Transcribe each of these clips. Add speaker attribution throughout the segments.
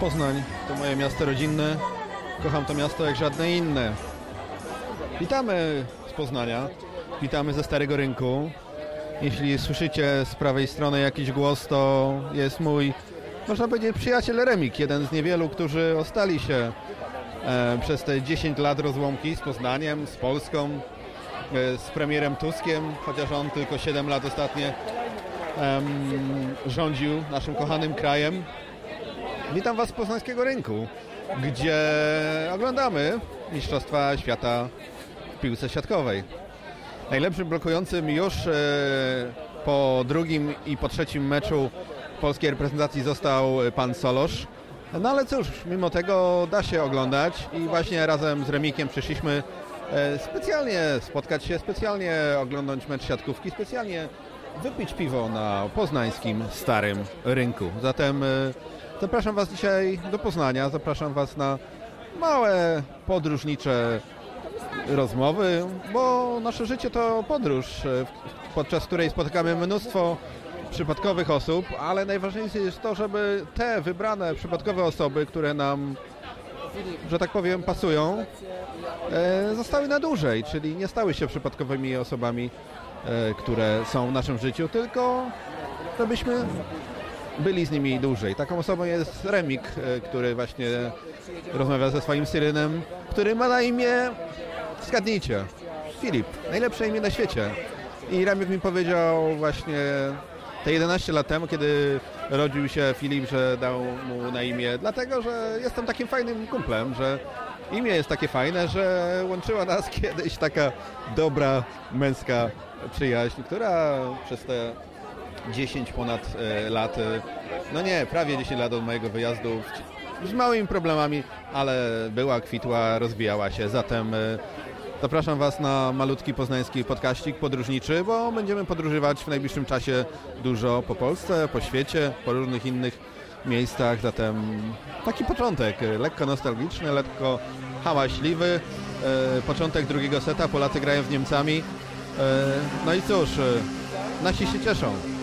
Speaker 1: Poznań to moje miasto rodzinne. Kocham to miasto jak żadne inne. Witamy z Poznania. Witamy ze Starego Rynku. Jeśli słyszycie z prawej strony jakiś głos, to jest mój, można powiedzieć, przyjaciel Remik, jeden z niewielu, którzy ostali się e, przez te 10 lat rozłąki z Poznaniem, z Polską, e, z premierem Tuskiem, chociaż on tylko 7 lat ostatnie rządził naszym kochanym krajem. Witam Was z Poznańskiego Rynku, gdzie oglądamy Mistrzostwa Świata w piłce siatkowej. Najlepszym blokującym już e, po drugim i po trzecim meczu polskiej reprezentacji został pan Solosz. No ale cóż, mimo tego da się oglądać i właśnie razem z Remikiem przyszliśmy e, specjalnie spotkać się, specjalnie oglądać mecz siatkówki, specjalnie wypić piwo na poznańskim Starym Rynku. Zatem e, zapraszam Was dzisiaj do Poznania, zapraszam Was na małe podróżnicze rozmowy, bo nasze życie to podróż, e, podczas której spotykamy mnóstwo przypadkowych osób, ale najważniejsze jest to, żeby te wybrane przypadkowe osoby, które nam, że tak powiem, pasują, e, zostały na dłużej, czyli nie stały się przypadkowymi osobami, e, które są w naszym życiu, tylko żebyśmy byli z nimi dłużej. Taką osobą jest Remik, e, który właśnie rozmawia ze swoim syrenem, który ma na imię, zgadnijcie, Filip, najlepsze imię na świecie. I Remik mi powiedział właśnie te 11 lat temu, kiedy rodził się Filip, że dał mu na imię, dlatego, że jestem takim fajnym kumplem, że imię jest takie fajne, że łączyła nas kiedyś taka dobra męska przyjaźń, która przez te 10 ponad e, lat, e, no nie, prawie 10 lat od mojego wyjazdu z małymi problemami, ale była, kwitła, rozwijała się. Zatem e, zapraszam Was na malutki poznański podkaścik podróżniczy, bo będziemy podróżować w najbliższym czasie dużo po Polsce, po świecie, po różnych innych miejscach. Zatem taki początek, lekko nostalgiczny, lekko hałaśliwy. Początek drugiego seta, Polacy grają z Niemcami. No i cóż, nasi się cieszą.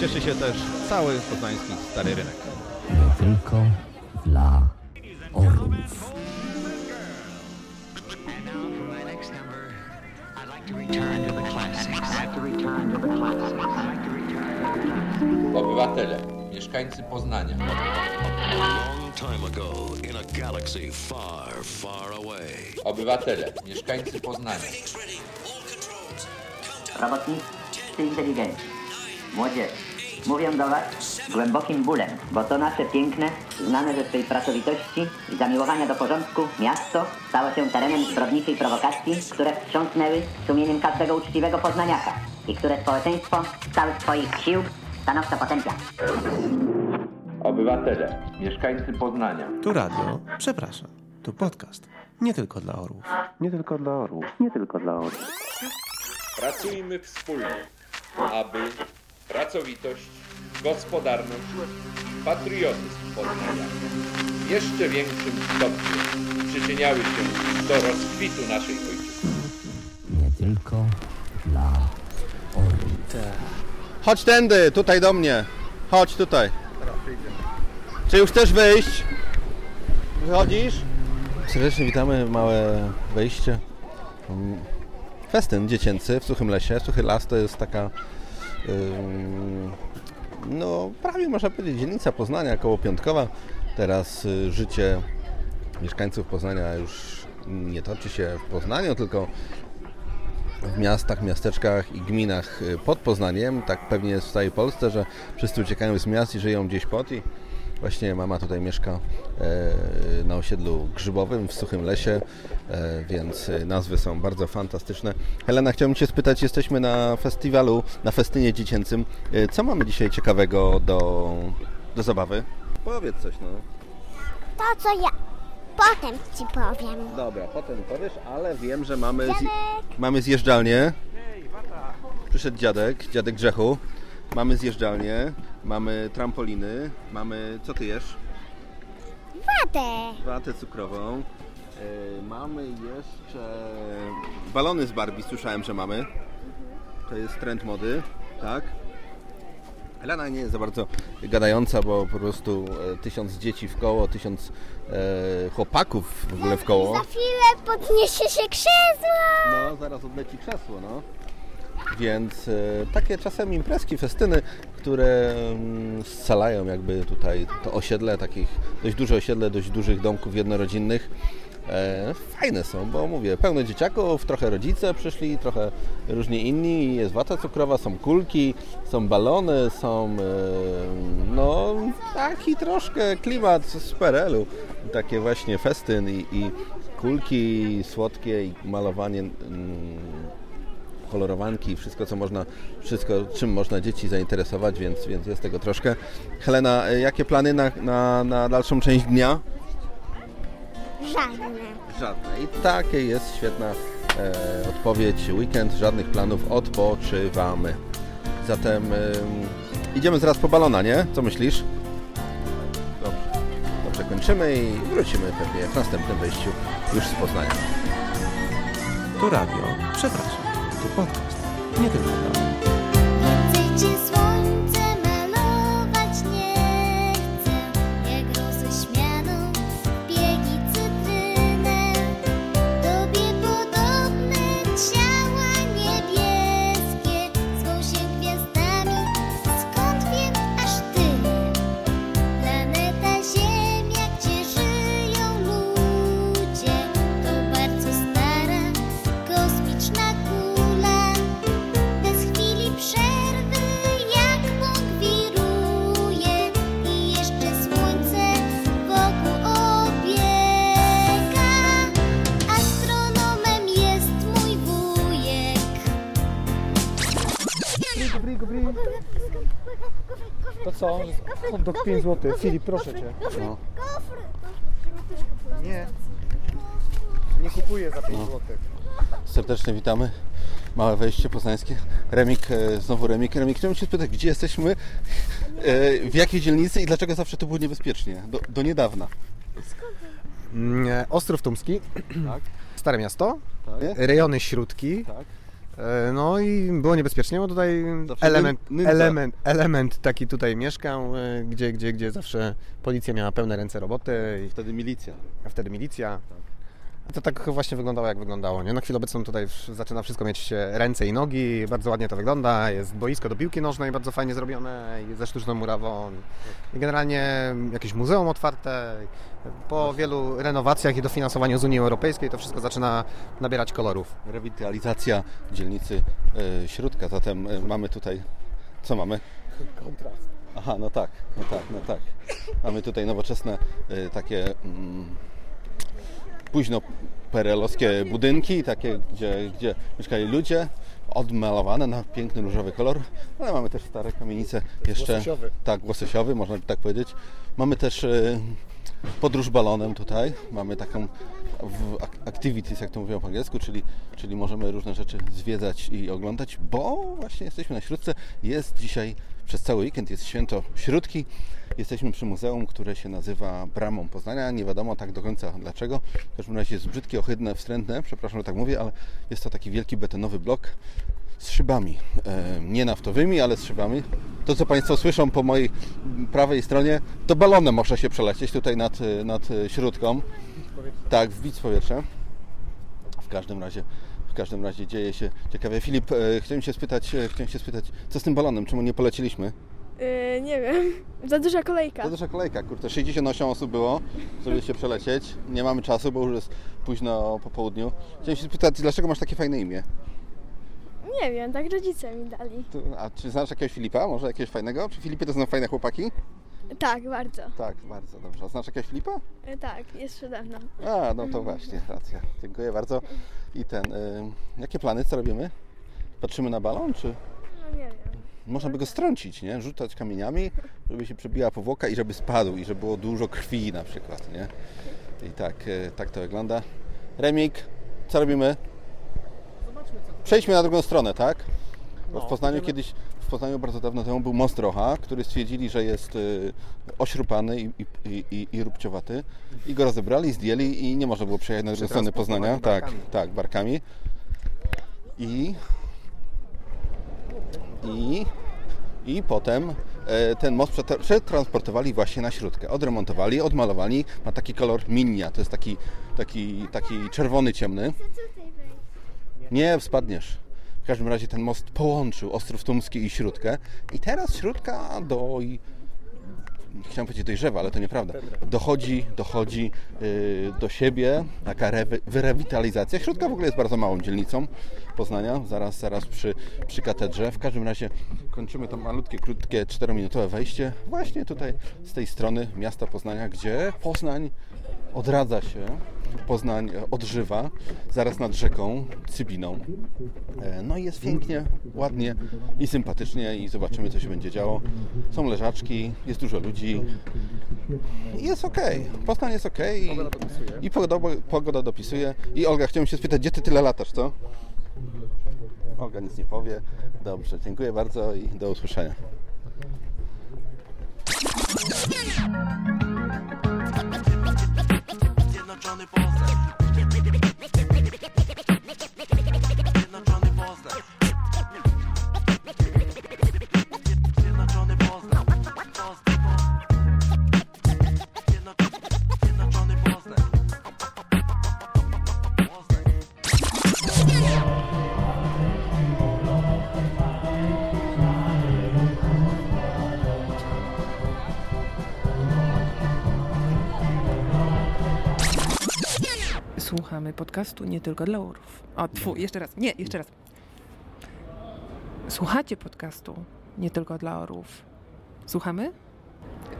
Speaker 1: Cieszy się też cały poznański Stary Rynek.
Speaker 2: nie tylko dla orłów.
Speaker 3: Obywatele, mieszkańcy Poznania,
Speaker 4: long time ago in a galaxy far, far away.
Speaker 3: obywatele, mieszkańcy Poznania,
Speaker 5: robotnicy inteligenci, młodzież, mówią do Was z głębokim bólem, bo to nasze piękne, znane ze swej pracowitości i zamiłowania do porządku miasto stało się terenem zbrodniczej prowokacji, które wstrząsnęły sumieniem każdego uczciwego poznaniaka i które społeczeństwo z całych swoich sił stanowczo potępia.
Speaker 3: obywatele, mieszkańcy Poznania,
Speaker 6: Tu radio, przepraszam, tu podcast. Nie tylko dla orłów.
Speaker 7: Nie tylko dla orłów. Nie tylko dla orłów.
Speaker 3: pracujmy wspólnie, aby pracowitość, gospodarność, patriotyzm Poznania w jeszcze większym stopniu przyczyniały się do rozkwitu naszej ojczyzny.
Speaker 2: Nie tylko dla orłów.
Speaker 1: Chodź tędy, tutaj do mnie. Chodź tutaj. Czy już chcesz wyjść? Wychodzisz? Serdecznie witamy, małe wejście. Festyn dziecięcy w Suchym Lesie. Suchy Las to jest taka, no prawie można powiedzieć dzielnica Poznania, koło Piątkowa. Teraz y, życie mieszkańców Poznania już nie toczy się w Poznaniu, tylko w miastach, miasteczkach i gminach y, pod Poznaniem. Tak pewnie jest w całej Polsce, że wszyscy uciekają z miast i żyją gdzieś pod i właśnie mama tutaj mieszka e, na osiedlu grzybowym w Suchym Lesie, e, więc y, nazwy są bardzo fantastyczne. Helena, chciałbym Cię spytać, jesteśmy na festiwalu, na festynie dziecięcym. E, Co mamy dzisiaj ciekawego do, do zabawy? Powiedz coś, no.
Speaker 8: To, co ja potem ci powiem.
Speaker 1: Dobra, potem powiesz, ale wiem, że mamy,
Speaker 8: Dziadek!
Speaker 1: mamy zjeżdżalnię. Przyszedł dziadek, dziadek Grzechu. Mamy zjeżdżalnię, mamy trampoliny, mamy... Co ty jesz?
Speaker 8: Watę.
Speaker 1: Watę cukrową. Yy, mamy jeszcze balony z Barbie, słyszałem, że mamy. To jest trend mody, tak? Helena nie jest za bardzo gadająca, bo po prostu e, tysiąc dzieci w koło, tysiąc e, chłopaków w ogóle w koło.
Speaker 8: Za chwilę podniesie się krzesło.
Speaker 1: No, zaraz odleci krzesło, no. Więc e, takie czasem imprezki, festyny, które mm, scalają jakby tutaj to osiedle, takich dość duże osiedle, dość dużych domków jednorodzinnych. E, fajne są, bo mówię, pełno dzieciaków, trochę rodzice przyszli, trochę różni inni, jest wata cukrowa, są kulki, są balony, są e, no taki troszkę klimat z PRL-u, takie właśnie festyn i, i kulki słodkie i malowanie kolorowanki, wszystko co można, wszystko czym można dzieci zainteresować, więc, więc jest tego troszkę. Helena, e, jakie plany na, na, na dalszą część dnia?
Speaker 8: Żadne.
Speaker 1: Żadne. I takie jest świetna e, odpowiedź. Weekend, żadnych planów, odpoczywamy. Zatem e, idziemy zaraz po balona, nie? Co myślisz? Dobrze. Dobrze, kończymy i wrócimy pewnie w następnym wejściu już z Poznania.
Speaker 6: Tu radio. Przepraszam. Tu podcast. Nie tylko dla
Speaker 8: Chcecie
Speaker 9: Hot dog 5 zł. Filip, proszę cię.
Speaker 1: No.
Speaker 9: Nie. Nie kupuję za 5 zł.
Speaker 1: Serdecznie witamy. Małe wejście poznańskie. Remik, e, znowu Remik. Remik, chciałbym Cię spytać, gdzie jesteśmy, e, w jakiej dzielnicy i dlaczego zawsze to było niebezpiecznie? Do, do niedawna.
Speaker 9: Mm, Ostrów Tumski.
Speaker 1: Tak.
Speaker 9: Stare miasto.
Speaker 1: Tak.
Speaker 9: Rejony Śródki.
Speaker 1: Tak.
Speaker 9: E, No i było niebezpiecznie, bo tutaj element, element, element taki tutaj mieszkał, e, gdzie, gdzie, gdzie zawsze policja miała pełne ręce roboty, i-
Speaker 1: Wtedy milicja.
Speaker 9: a wtedy milicja. I To tak właśnie wyglądało, jak wyglądało. Nie? Na chwilę obecną tutaj zaczyna wszystko mieć ręce i nogi, bardzo ładnie to wygląda. Jest boisko do piłki nożnej, bardzo fajnie zrobione, ze sztuczną murawą. I generalnie jakieś muzeum otwarte. Po wielu renowacjach i dofinansowaniu z Unii Europejskiej to wszystko zaczyna nabierać kolorów.
Speaker 1: Rewitalizacja dzielnicy e, Śródka. Zatem e, mamy tutaj... Co mamy?
Speaker 9: Kontrast.
Speaker 1: Aha, no tak, no tak, no tak. Mamy tutaj nowoczesne e, takie mm, późno perelowskie budynki, takie, gdzie, gdzie mieszkali ludzie, odmalowane na piękny różowy kolor, ale mamy też stare kamienice jeszcze.
Speaker 9: łososiowy.
Speaker 1: Tak, łososiowy, można by tak powiedzieć. Mamy też e, podróż balonem tutaj. Mamy taką w ac- activities, jak to mówią po angielsku, czyli, czyli możemy różne rzeczy zwiedzać i oglądać, bo właśnie jesteśmy na Śródce. Jest dzisiaj, przez cały weekend jest święto Śródki. Jesteśmy przy muzeum, które się nazywa Bramą Poznania. Nie wiadomo tak do końca dlaczego. W każdym razie jest brzydkie, ohydne, wstrętne, przepraszam, że tak mówię, ale jest to taki wielki betonowy blok z szybami. E, nie naftowymi, ale z szybami. To, co Państwo słyszą po mojej prawej stronie, to balonem można się przelecieć tutaj nad, nad śródką. Tak, wbić w powietrze. W każdym razie, w każdym razie dzieje się ciekawie. Filip, e, chciałem się spytać, e, chciałem się spytać, co z tym balonem? Czemu nie poleciliśmy?
Speaker 10: Yy, nie wiem. Za duża kolejka.
Speaker 1: To duża kolejka, kurde, 68 osób było, żeby się przelecieć. Nie mamy czasu, bo już jest późno po południu. Chciałem się spytać, dlaczego masz takie fajne imię?
Speaker 10: Nie wiem, tak rodzice mi dali.
Speaker 1: Tu- A czy znasz jakiegoś Filipa? Może jakiegoś fajnego? Czy Filipie to są fajne chłopaki?
Speaker 10: Tak, bardzo.
Speaker 1: Tak, bardzo dobrze. A znasz jakiegoś Filipa?
Speaker 10: Yy, tak, jest przede mną.
Speaker 1: A, no to właśnie, racja. Dziękuję bardzo. I ten, jakie plany, co robimy? Patrzymy na balon, czy
Speaker 10: No nie wiem.
Speaker 1: Można by go strącić, nie? Rzucać kamieniami, żeby się przebiła powłoka i żeby spadł i żeby było dużo krwi na przykład, nie? I tak, y, tak to wygląda. Remik, co robimy? Przejdźmy na drugą stronę, tak? Bo w Poznaniu kiedyś, w Poznaniu bardzo dawno temu był most Rocha, który stwierdzili, że jest y, ośrupany i, i, i, i rubciowaty. I go rozebrali, zdjęli i nie można było przejechać na drugą stronę Poznania. Tak,
Speaker 9: barkami.
Speaker 1: tak, barkami. I, i, i potem
Speaker 11: e, ten most przetra- przetransportowali właśnie na śródkę. Odremontowali, odmalowali. Ma taki kolor minia, to jest taki, taki, taki czerwony, ciemny. Nie, spadniesz. W każdym razie ten most połączył Ostrów Tumski i Śródkę. I teraz Śródka do... Chciałem powiedzieć dojrzewa, ale to nieprawda. Dochodzi, dochodzi yy, do siebie, taka rewy, wyrewitalizacja. Śródka w ogóle jest bardzo małą dzielnicą Poznania, zaraz, zaraz przy, przy katedrze. W każdym razie kończymy to malutkie, krótkie, 4-minutowe wejście właśnie tutaj z tej strony miasta Poznania, gdzie Poznań odradza się, Poznań odżywa, zaraz nad rzeką Cybiną. E, No i jest pięknie, ładnie i sympatycznie i zobaczymy, co się będzie działo. Są leżaczki, jest dużo ludzi. I Jest okej. Poznań jest okej i, i pogoda, pogoda dopisuje. I Olga, chciałem się spytać, gdzie ty tyle latasz, co? Olga nic nie powie. Dobrze, dziękuję bardzo i do usłyszenia.
Speaker 12: Zjednoczony Poznań
Speaker 13: podcastu nie tylko dla orów. O, tfu, jeszcze raz. Nie, jeszcze raz. Słuchacie podcastu nie tylko dla orów. Słuchamy?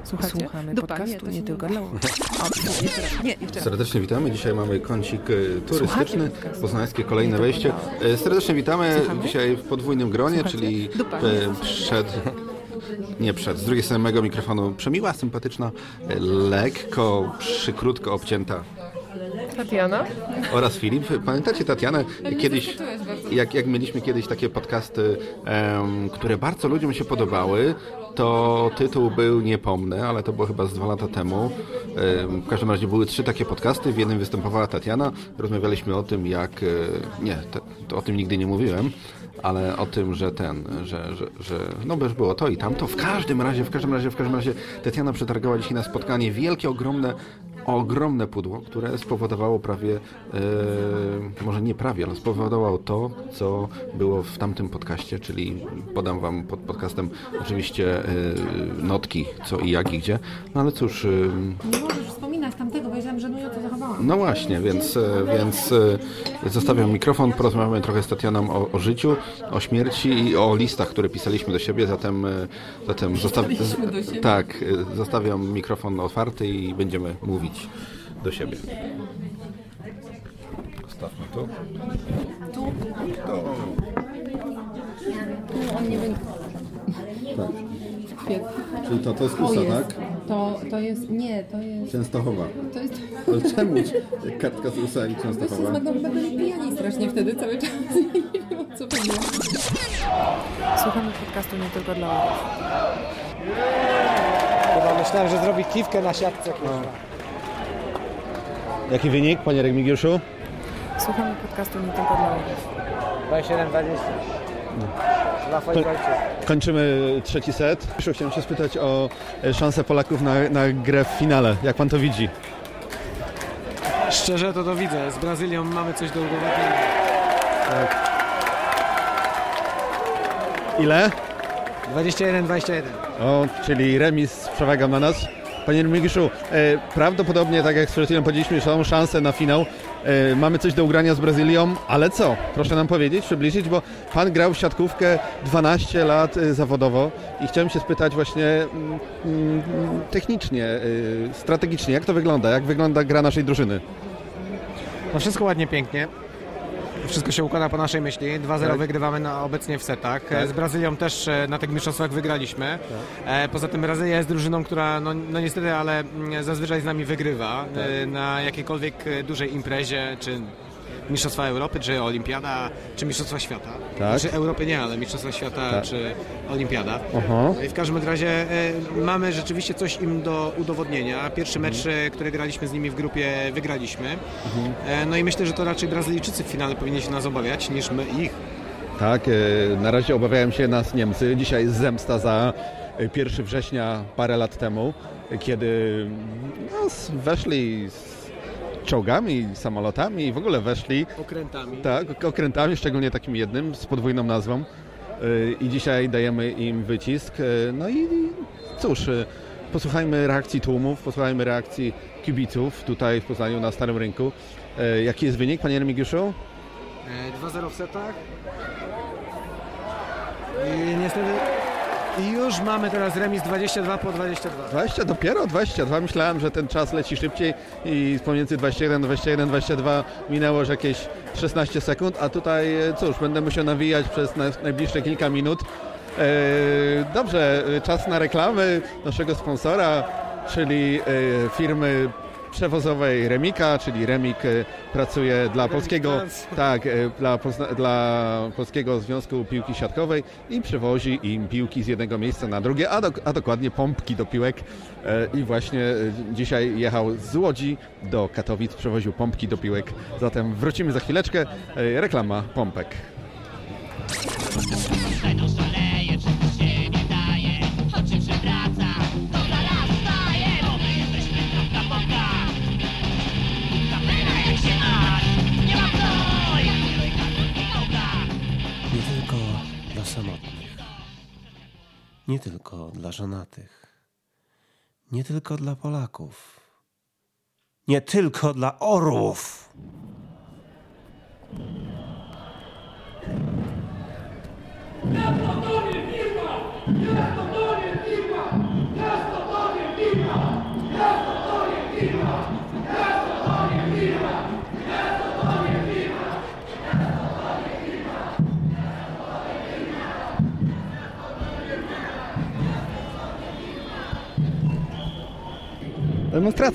Speaker 13: Słuchacie? Słuchamy
Speaker 14: Dupa, nie,
Speaker 13: podcastu
Speaker 14: to
Speaker 13: nie,
Speaker 14: się
Speaker 13: tylko
Speaker 14: nie
Speaker 13: dla orów. O, jeszcze raz. Nie, jeszcze raz.
Speaker 1: Serdecznie witamy. Dzisiaj mamy kącik e, turystyczny,
Speaker 13: podcastu?
Speaker 1: poznańskie kolejne wejście. E, Serdecznie witamy
Speaker 13: Słuchamy?
Speaker 1: dzisiaj w podwójnym gronie,
Speaker 13: Słuchacie?
Speaker 1: czyli
Speaker 13: Dupa.
Speaker 1: e, przed... Nie przed, z drugiej strony mojego mikrofonu przemiła, sympatyczna, lekko, przykrótko obcięta
Speaker 14: Tatiana?
Speaker 1: oraz Filip. Pamiętacie Tatianę? Kiedyś, jak, jak mieliśmy kiedyś takie podcasty, em, które bardzo ludziom się podobały, to tytuł był Nie pomnę, ale to było chyba z dwa lata temu. Em, W każdym razie były trzy takie podcasty, w jednym występowała Tatiana. Rozmawialiśmy o tym, jak... e, Nie, to, to o tym nigdy nie mówiłem, ale o tym, że ten, że, że, że no też było to i tamto. W każdym razie, w każdym razie, w każdym razie Tatiana przetargała dzisiaj na spotkanie wielkie, ogromne, ogromne pudło, które spowodowało prawie, e, może nie prawie, ale spowodowało to, co było w tamtym podcaście, czyli podam Wam pod podcastem oczywiście e, notki, co i jak i gdzie. No ale cóż, e,
Speaker 15: Nie możesz wspominać tamtego, bo ja się żenująco zachowałam.
Speaker 1: no właśnie, więc, więc zostawiam mikrofon, porozmawiamy trochę z Tatianą o, o życiu, o śmierci i o listach, które pisaliśmy do siebie, zatem, zatem zostaw,
Speaker 15: siebie?
Speaker 1: tak, zostawiam mikrofon otwarty i będziemy mówić do siebie. Zostawmy tu.
Speaker 15: Tu? Tu on nie będzie.
Speaker 1: Tak. Czyli to, to jest
Speaker 15: O,
Speaker 1: USA,
Speaker 15: jest.
Speaker 1: tak?
Speaker 15: To, to jest, nie, to jest...
Speaker 1: Częstochowa.
Speaker 15: To jest...
Speaker 1: Ale czemu kartka z USA i Częstochowa?
Speaker 15: Magdą chyba byli pijani strasznie wtedy cały czas. Nie wiem co chodziło.
Speaker 13: Słuchamy podcastu nie tylko dla orów.
Speaker 16: Chyba myślałem, że zrobi kiwkę na siatce. kurwa.
Speaker 1: Jaki wynik, panie Remigiuszu?
Speaker 13: Słuchamy podcastu nie tylko dla orów.
Speaker 16: 27-20. Dla
Speaker 1: To-
Speaker 16: Fojkojczyk.
Speaker 1: Kończymy trzeci set. Krzysiu, Chciałem się spytać o e, szanse Polaków na, na grę w finale. Jak pan to widzi?
Speaker 16: Szczerze to to widzę. Z Brazylią mamy coś do udowodnienia.
Speaker 1: Ile?
Speaker 16: 21-21.
Speaker 1: O, czyli remis z przewagą na nas. Panie Remigiuszu, e, prawdopodobnie, tak jak z chwilą powiedzieliśmy, są szanse na finał. E, mamy coś do ugrania z Brazylią, ale co? Proszę nam powiedzieć, przybliżyć, bo pan grał w siatkówkę 12 lat e, zawodowo i chciałem się spytać właśnie mm, mm, technicznie, e, strategicznie, jak to wygląda? Jak wygląda gra naszej drużyny?
Speaker 16: No wszystko ładnie, pięknie. Wszystko się układa po naszej myśli. 2-0
Speaker 1: Tak.
Speaker 16: wygrywamy na, obecnie w setach.
Speaker 1: Tak.
Speaker 16: Z Brazylią też e, na tych mistrzostwach wygraliśmy. E, Poza tym Brazylia jest drużyną, która no, no niestety, ale mm, zazwyczaj z nami wygrywa e, na jakiejkolwiek dużej imprezie, czy Mistrzostwa Europy, czy Olimpiada, czy Mistrzostwa Świata.
Speaker 1: Tak.
Speaker 16: Znaczy Europy nie, ale Mistrzostwa Świata,
Speaker 1: Tak.
Speaker 16: czy Olimpiada.
Speaker 1: Aha.
Speaker 16: No i w każdym razie e, mamy rzeczywiście coś im do udowodnienia. Pierwszy mecz, e, który graliśmy z nimi w grupie, wygraliśmy. E, No i myślę, że to raczej Brazylijczycy w finale powinni się nas obawiać, niż my ich.
Speaker 1: Tak, na razie obawiają się nas Niemcy. Dzisiaj jest zemsta za y, 1 września parę lat temu, kiedy no, weszli z czołgami, samolotami i w ogóle weszli
Speaker 16: Okrętami.
Speaker 1: tak, ok- okrętami, szczególnie takim jednym z podwójną nazwą. Y, I dzisiaj dajemy im wycisk. Y, No i cóż, y, posłuchajmy reakcji tłumów, posłuchajmy reakcji kibiców tutaj w Poznaniu na Starym Rynku. Jaki jest wynik, panie Remigiuszu?
Speaker 16: E, 2-0 w setach. I niestety... I już mamy teraz remis 22 po 22.
Speaker 1: 20 dopiero 22. Myślałem, że ten czas leci szybciej i pomiędzy 21, 21, 22 minęło już jakieś 16 sekund, a tutaj e, cóż, będę musiał nawijać przez na- najbliższe kilka minut. E, Dobrze, e, czas na reklamy naszego sponsora, czyli firmy przewozowej Remika, czyli Remik e, pracuje dla polskiego, tak, e, dla, dla Polskiego Związku Piłki Siatkowej i przewozi im piłki z jednego miejsca na drugie, a, dok- a dokładnie pompki do piłek. E, I właśnie dzisiaj jechał z Łodzi do Katowic, przewoził pompki do piłek. Zatem wrócimy za chwileczkę. Reklama pompek.
Speaker 6: Nie tylko dla żonatych. Nie tylko dla Polaków. Nie tylko dla orłów.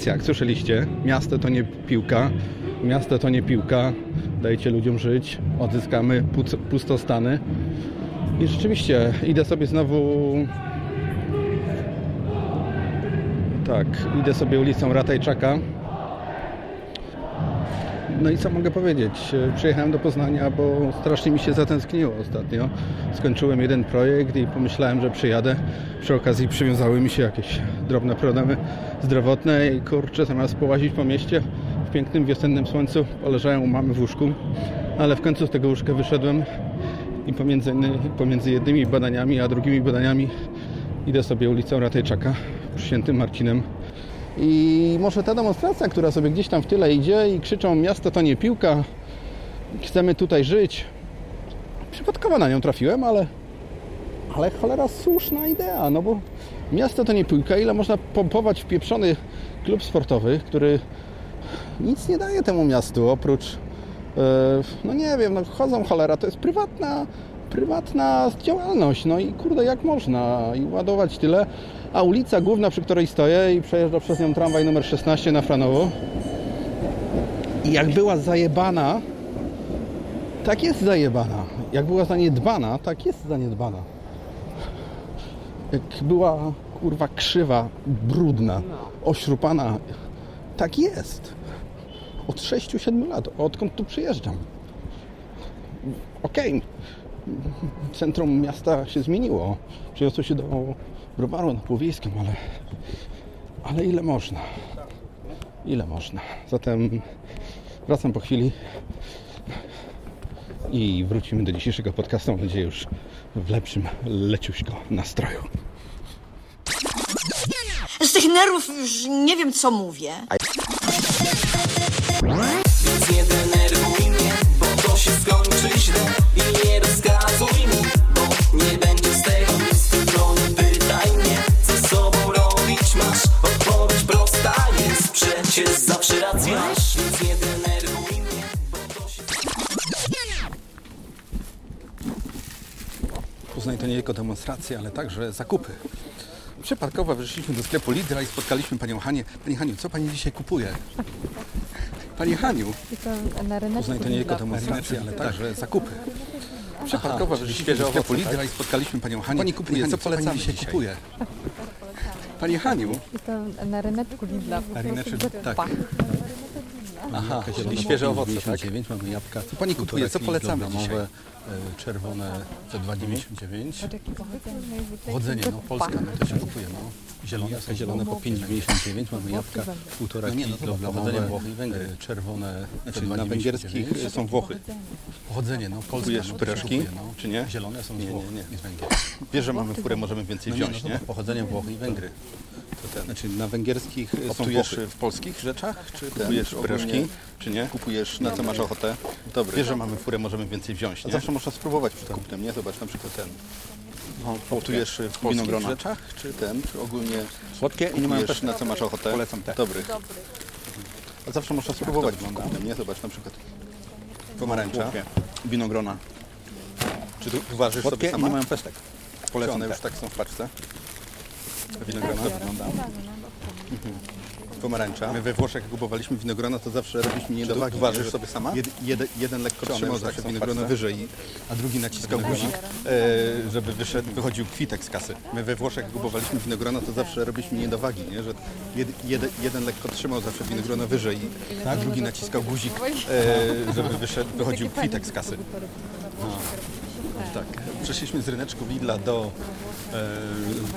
Speaker 1: Jak słyszeliście. Miasto to nie piłka. Miasto to nie piłka. Dajcie ludziom żyć. Odzyskamy pustostany. I rzeczywiście idę sobie znowu. Tak, idę sobie ulicą Ratajczaka. No i co mogę powiedzieć? Przyjechałem do Poznania, bo strasznie mi się zatęskniło ostatnio. Skończyłem jeden projekt i pomyślałem, że przyjadę. Przy okazji przywiązały mi się jakieś drobne problemy zdrowotne i kurczę, zamiast połazić po mieście w pięknym wiosennym słońcu, poleżałem u mamy w łóżku, ale w końcu z tego łóżka wyszedłem i pomiędzy, pomiędzy jednymi badaniami a drugimi badaniami idę sobie ulicą Ratajczaka przy świętym Marcinem i może ta demonstracja, która sobie gdzieś tam w tyle idzie i krzyczą miasto to nie piłka, chcemy tutaj żyć. Przypadkowo na nią trafiłem, ale, ale cholera słuszna idea, no bo miasto to nie piłka, ile można pompować w pieprzony klub sportowy, który nic nie daje temu miastu, oprócz e, no nie wiem, no chodzą cholera, to jest prywatna prywatna działalność, no i kurde jak można i ładować tyle, a ulica główna, przy której stoję i przejeżdża przez nią tramwaj numer 16 na Franowo. I jak była zajebana tak jest zajebana, jak była zaniedbana, tak jest zaniedbana. Jak była kurwa krzywa, brudna, ośrupana tak jest. Od 6-7 lat, odkąd tu przyjeżdżam. Okej, centrum miasta się zmieniło. Przeniosło się do browaru na Półwiejskim, ale, ale ile można? Ile można? Zatem wracam po chwili i wrócimy do dzisiejszego podcastu. Mam nadzieję już w lepszym, leciuśko nastroju.
Speaker 14: Z tych nerwów już nie wiem, co mówię.
Speaker 12: Nie tylko
Speaker 1: demonstracje, ale także zakupy. Przypadkowo wyszliśmy do sklepu Lidra i spotkaliśmy panią Hanię. Pani Haniu, co pani dzisiaj kupuje? Pani Haniu,
Speaker 17: na
Speaker 1: Poznań to nie tylko demonstracje, ale także zakupy. Przypadkowo wyszliśmy do sklepu Lidra i spotkaliśmy panią Hanię. Pani kupuje, co polecamy dzisiaj kupuje? Pani Haniu,
Speaker 17: I to na ryneczku Lidla.
Speaker 1: Na ryneczku, tak.
Speaker 11: Aha, czyli świeże owoce, tak? mamy jabłka. Co pani kupuje? Co polecamy dzisiaj?
Speaker 17: e, czerwone za 2,99. Pochodzenie, no Polska, no to się kupuje, no. Zielone, są zielone po 5,99, mamy jabłka półtora
Speaker 11: No nie, no to pochodzenie Włochy i Węgry.
Speaker 17: e, czerwone za
Speaker 11: Znaczy, na
Speaker 17: 2,99.
Speaker 11: węgierskich są Włochy.
Speaker 17: Pochodzenie, no Polska,
Speaker 11: Kupujesz
Speaker 17: no to się
Speaker 11: pyraszki,
Speaker 17: kupuje, no.
Speaker 11: czy nie?
Speaker 17: Zielone są z
Speaker 11: Nie, nie,
Speaker 17: Włoch
Speaker 11: nie.
Speaker 17: i z Węgier.
Speaker 11: Wiesz, że mamy furę, możemy więcej
Speaker 17: No nie,
Speaker 11: wziąć,
Speaker 17: no
Speaker 11: nie?
Speaker 17: to pochodzenie Włoch i Węgry.
Speaker 11: To ten. Znaczy na węgierskich
Speaker 17: są
Speaker 11: optujesz w polskich rzeczach, czy
Speaker 17: Ten,
Speaker 11: kupujesz
Speaker 17: ogólnie-
Speaker 11: czy nie? Kupujesz na co masz ochotę? Dobry. Wiesz, że mamy furę, możemy więcej wziąć,
Speaker 17: A
Speaker 11: nie?
Speaker 17: zawsze
Speaker 11: można spróbować przed kupnem, nie? Zobacz na przykład ten. Optujesz w polskich
Speaker 17: Winogrona.
Speaker 11: rzeczach, czy ten, czy ogólnie
Speaker 17: Słodkie i nie mają też
Speaker 11: na co masz ochotę?
Speaker 17: Polecam te.
Speaker 11: Dobrych. A zawsze można spróbować przed kupnem, nie? Zobacz na przykład pomarańcza, winogrona. Czy tu ważysz
Speaker 17: Słodkie
Speaker 11: sobie
Speaker 17: i
Speaker 11: sama?
Speaker 17: nie mają pestek.
Speaker 11: Czy
Speaker 17: Polecam
Speaker 11: one
Speaker 17: te.
Speaker 11: już tak są w paczce? Winogrona?
Speaker 17: Tak, wygląda.
Speaker 11: Mhm. Pomarańcza. My we Włoszech jak kupowaliśmy winogrona, to zawsze robiliśmy nie do
Speaker 17: tu
Speaker 11: ważysz sobie sama? Jed, jeden, jeden lekko trzymał
Speaker 17: tak
Speaker 11: zawsze
Speaker 17: w
Speaker 11: winogrona wyżej, a drugi naciskał
Speaker 17: Winogrona?
Speaker 11: guzik, e, żeby wyszedł, wychodził kwitek z kasy. My we Włoszech jak kupowaliśmy winogrona, to zawsze robiliśmy nie do wagi, nie? że jed, jed, jeden lekko trzymał zawsze winogrona wyżej, a drugi naciskał guzik, e, żeby wyszedł, wychodził kwitek z kasy. No. Tak. Przeszliśmy z ryneczku Lidla do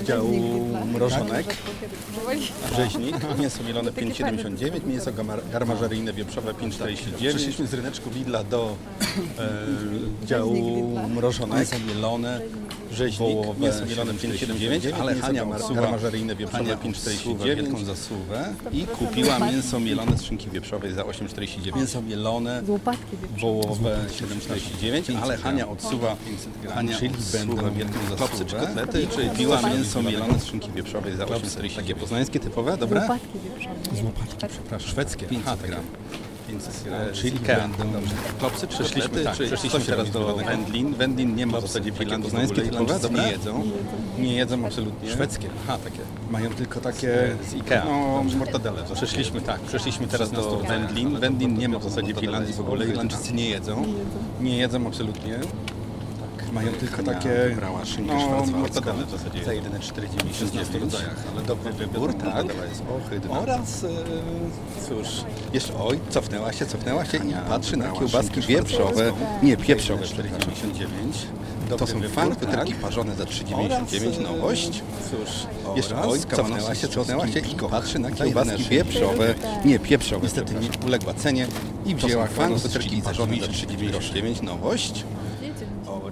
Speaker 11: e, działu mrożonek. Rzeźnik, mięso mielone 5,79, mięso gamar- garmażeryjne wieprzowe 5,49. Przeszliśmy z ryneczku Lidla do e, działu mrożonek. Mięso mielone, rzeźnik, mięso mielone 5,79, ale Hania ma garmażeryjne wieprzowe 5,49. wielką zasuwę i kupiła mięso mielone z szynki wieprzowej za 8,49. Mięso mielone, wołowe 7,49, ale Hania odsuwa Hania czyli będą wielką zasługę. czy kotlety, czy piła mięso mielone z szynki wieprzowej za 8,40. Takie poznańskie typowe, dobre? Z łopatki, przepraszam. Szwedzkie, 500 gram. 500 gram. Czyli będą klopsy, czy przeszliśmy, tak, czy przeszliśmy teraz do wędlin. Wędlin nie ma w zasadzie Finlandii poznańskie typowe? Nie jedzą. Nie jedzą absolutnie. Szwedzkie. Aha, takie. Mają tylko takie z Ikea. No, mortadele. Przeszliśmy tak, przeszliśmy teraz do wędlin. Wędlin nie ma w zasadzie Finlandii w ogóle. Irlandczycy nie jedzą. Nie jedzą absolutnie. Tak, mają tylko takie no, mortadele w zasadzie za jedyne 4,99 rodzajach, ale dobry wybór, tak. jest ohydna. Oraz, e, cóż, jeszcze, oj, cofnęła się, cofnęła się i patrzy na kiełbaski wieprzowe, nie, pieprzowe 4,99. To są fanfryterki parzone za 3,99, nowość. Cóż, jeszcze, oj, cofnęła się, cofnęła się i patrzy na kiełbaski wieprzowe, nie, pieprzowe, niestety nie uległa cenie i wzięła fanfryterki parzone za 3,99, nowość.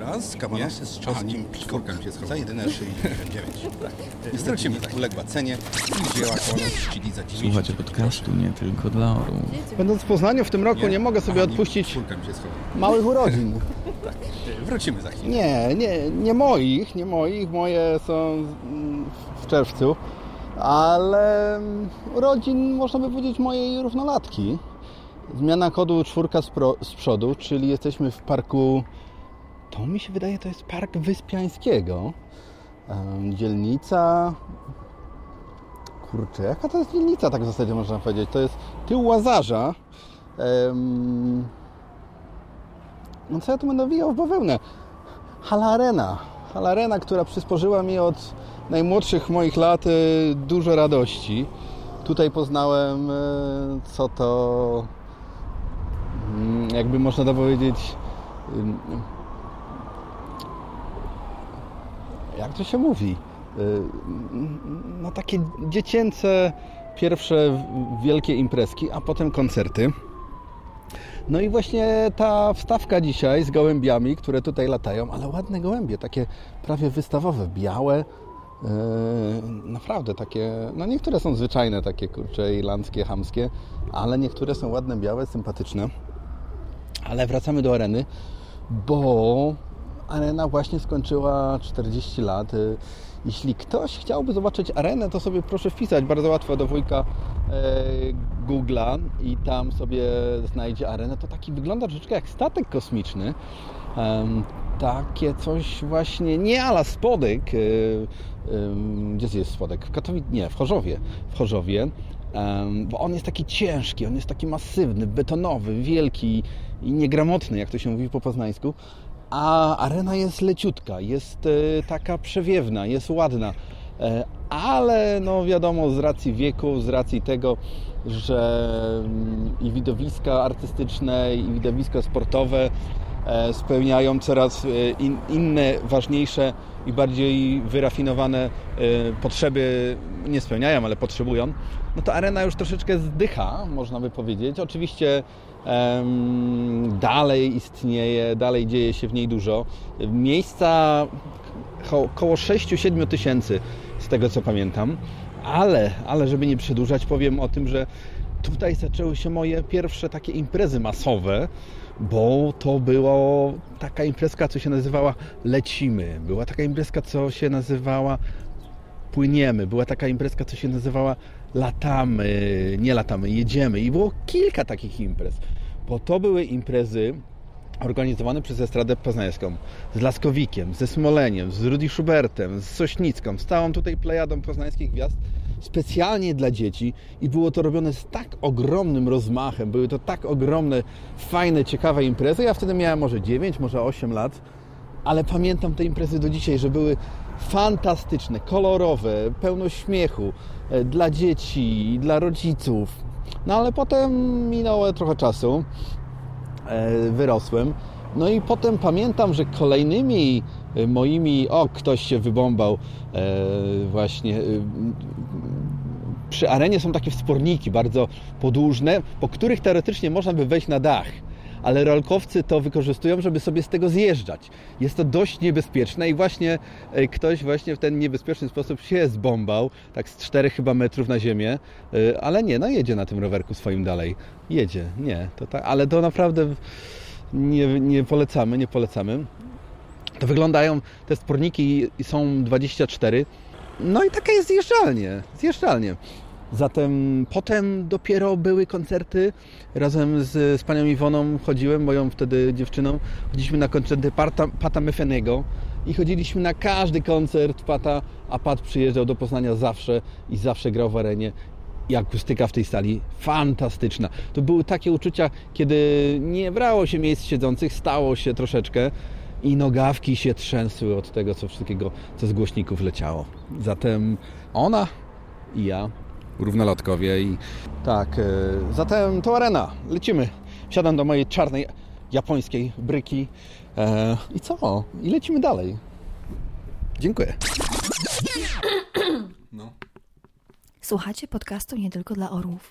Speaker 11: Oraz kabanosy z czosnkiem pikorkiem się. Za jedyne 6,99. Tak. Niestety nie uległa cenie i wzięła kabanos z chili za 90.
Speaker 18: Słuchajcie podcastu nie tylko dla orłów.
Speaker 1: Będąc w Poznaniu w tym roku nie, mogę sobie
Speaker 11: nie,
Speaker 1: odpuścić
Speaker 11: się
Speaker 1: małych urodzin.
Speaker 11: Tak. Wrócimy za chwilę.
Speaker 1: Nie, nie, nie moich, nie moich. Moje są w czerwcu, ale mm, urodzin można by powiedzieć mojej równolatki. Zmiana kodu czwórka z, pro, z przodu, czyli jesteśmy w parku, to mi się wydaje, to jest park Wyspiańskiego. Dzielnica, kurczę, jaka to jest dzielnica tak w zasadzie można powiedzieć? To jest tył Łazarza. No co ja tu będę wijał w bawełnę? Hala Arena. Hala Arena, która przysporzyła mi od najmłodszych moich lat y, dużo radości. Tutaj poznałem, y, co to, mm, jakby można to powiedzieć, ym, jak to się mówi? Y, No takie dziecięce pierwsze wielkie imprezki, a potem koncerty. No i właśnie ta wstawka dzisiaj z gołębiami, które tutaj latają, ale ładne gołębie, takie prawie wystawowe, białe. Yy, naprawdę takie, no niektóre są zwyczajne, takie kurcze irlandzkie, hamskie, ale niektóre są ładne, białe, sympatyczne. Ale wracamy do areny, bo arena właśnie skończyła 40 lat. Yy, Jeśli ktoś chciałby zobaczyć arenę, to sobie proszę wpisać bardzo łatwo do wujka e, Google'a i tam sobie znajdzie arenę. To taki wygląda troszeczkę jak statek kosmiczny. Takie coś właśnie, nie ala spodek. Em, gdzie jest spodek? W nie, w Chorzowie. W Chorzowie. Bo on jest taki ciężki, on jest taki masywny, betonowy, wielki i niegramotny, jak to się mówi po poznańsku. A arena jest leciutka, jest e, taka przewiewna, jest ładna. E, ale no wiadomo, z racji wieku, z racji tego, że mm, i widowiska artystyczne, i widowiska sportowe e, spełniają coraz in, inne, ważniejsze i bardziej wyrafinowane potrzeby, nie spełniają, ale potrzebują, no to arena już troszeczkę zdycha, można by powiedzieć. Oczywiście dalej istnieje, dalej dzieje się w niej dużo. Miejsca ko- około 6-7 tysięcy z tego co pamiętam, ale, ale żeby nie przedłużać, powiem o tym, że tutaj zaczęły się moje pierwsze takie imprezy masowe, bo to była taka imprezka, co się nazywała Lecimy. Była taka imprezka, co się nazywała Płyniemy. Była taka imprezka, co się nazywała Latamy. Nie latamy, jedziemy. I było kilka takich imprez. Bo to były imprezy organizowane przez Estradę Poznańską, z Laskowikiem, ze Smoleniem, z Rudy Schubertem, z Sośnicką, z całą tutaj plejadą poznańskich gwiazd, specjalnie dla dzieci i było to robione z tak ogromnym rozmachem, były to tak ogromne, fajne, ciekawe imprezy. Ja wtedy miałem może 9, może 8 lat, ale pamiętam te imprezy do dzisiaj, że były fantastyczne, kolorowe, pełno śmiechu e, dla dzieci, dla rodziców. No ale potem minęło trochę czasu e, wyrosłem. No i potem pamiętam, że kolejnymi e, moimi, o ktoś się wybąbał e, właśnie, przy arenie są takie wsporniki bardzo podłużne, po których teoretycznie można by wejść na dach. Ale rolkowcy to wykorzystują, żeby sobie z tego zjeżdżać. Jest to dość niebezpieczne i właśnie e, ktoś właśnie w ten niebezpieczny sposób się zbombał, tak z 4 chyba metrów na ziemię, e, ale nie, no jedzie na tym rowerku swoim dalej. Jedzie, nie, to tak, ale to naprawdę nie, nie polecamy, nie polecamy. To wyglądają, te sporniki są 24, no i taka jest zjeżdżalnie, zjeżdżalnie. Zatem potem dopiero były koncerty. Razem z, z panią Iwoną chodziłem, moją wtedy dziewczyną. Chodziliśmy na koncerty Pata, Pata Mefenego i chodziliśmy na każdy koncert Pata, a Pat przyjeżdżał do Poznania zawsze i zawsze grał w arenie. I akustyka w tej sali fantastyczna. To były takie uczucia, kiedy nie brało się miejsc siedzących, stało się troszeczkę i nogawki się trzęsły od tego, co wszystkiego, co z głośników leciało. Zatem ona i ja równolatkowie i tak, e, zatem to arena, lecimy. Siadam do mojej czarnej japońskiej bryki e, i co? I lecimy dalej. Dziękuję.
Speaker 19: Słuchacie podcastu nie tylko dla orłów.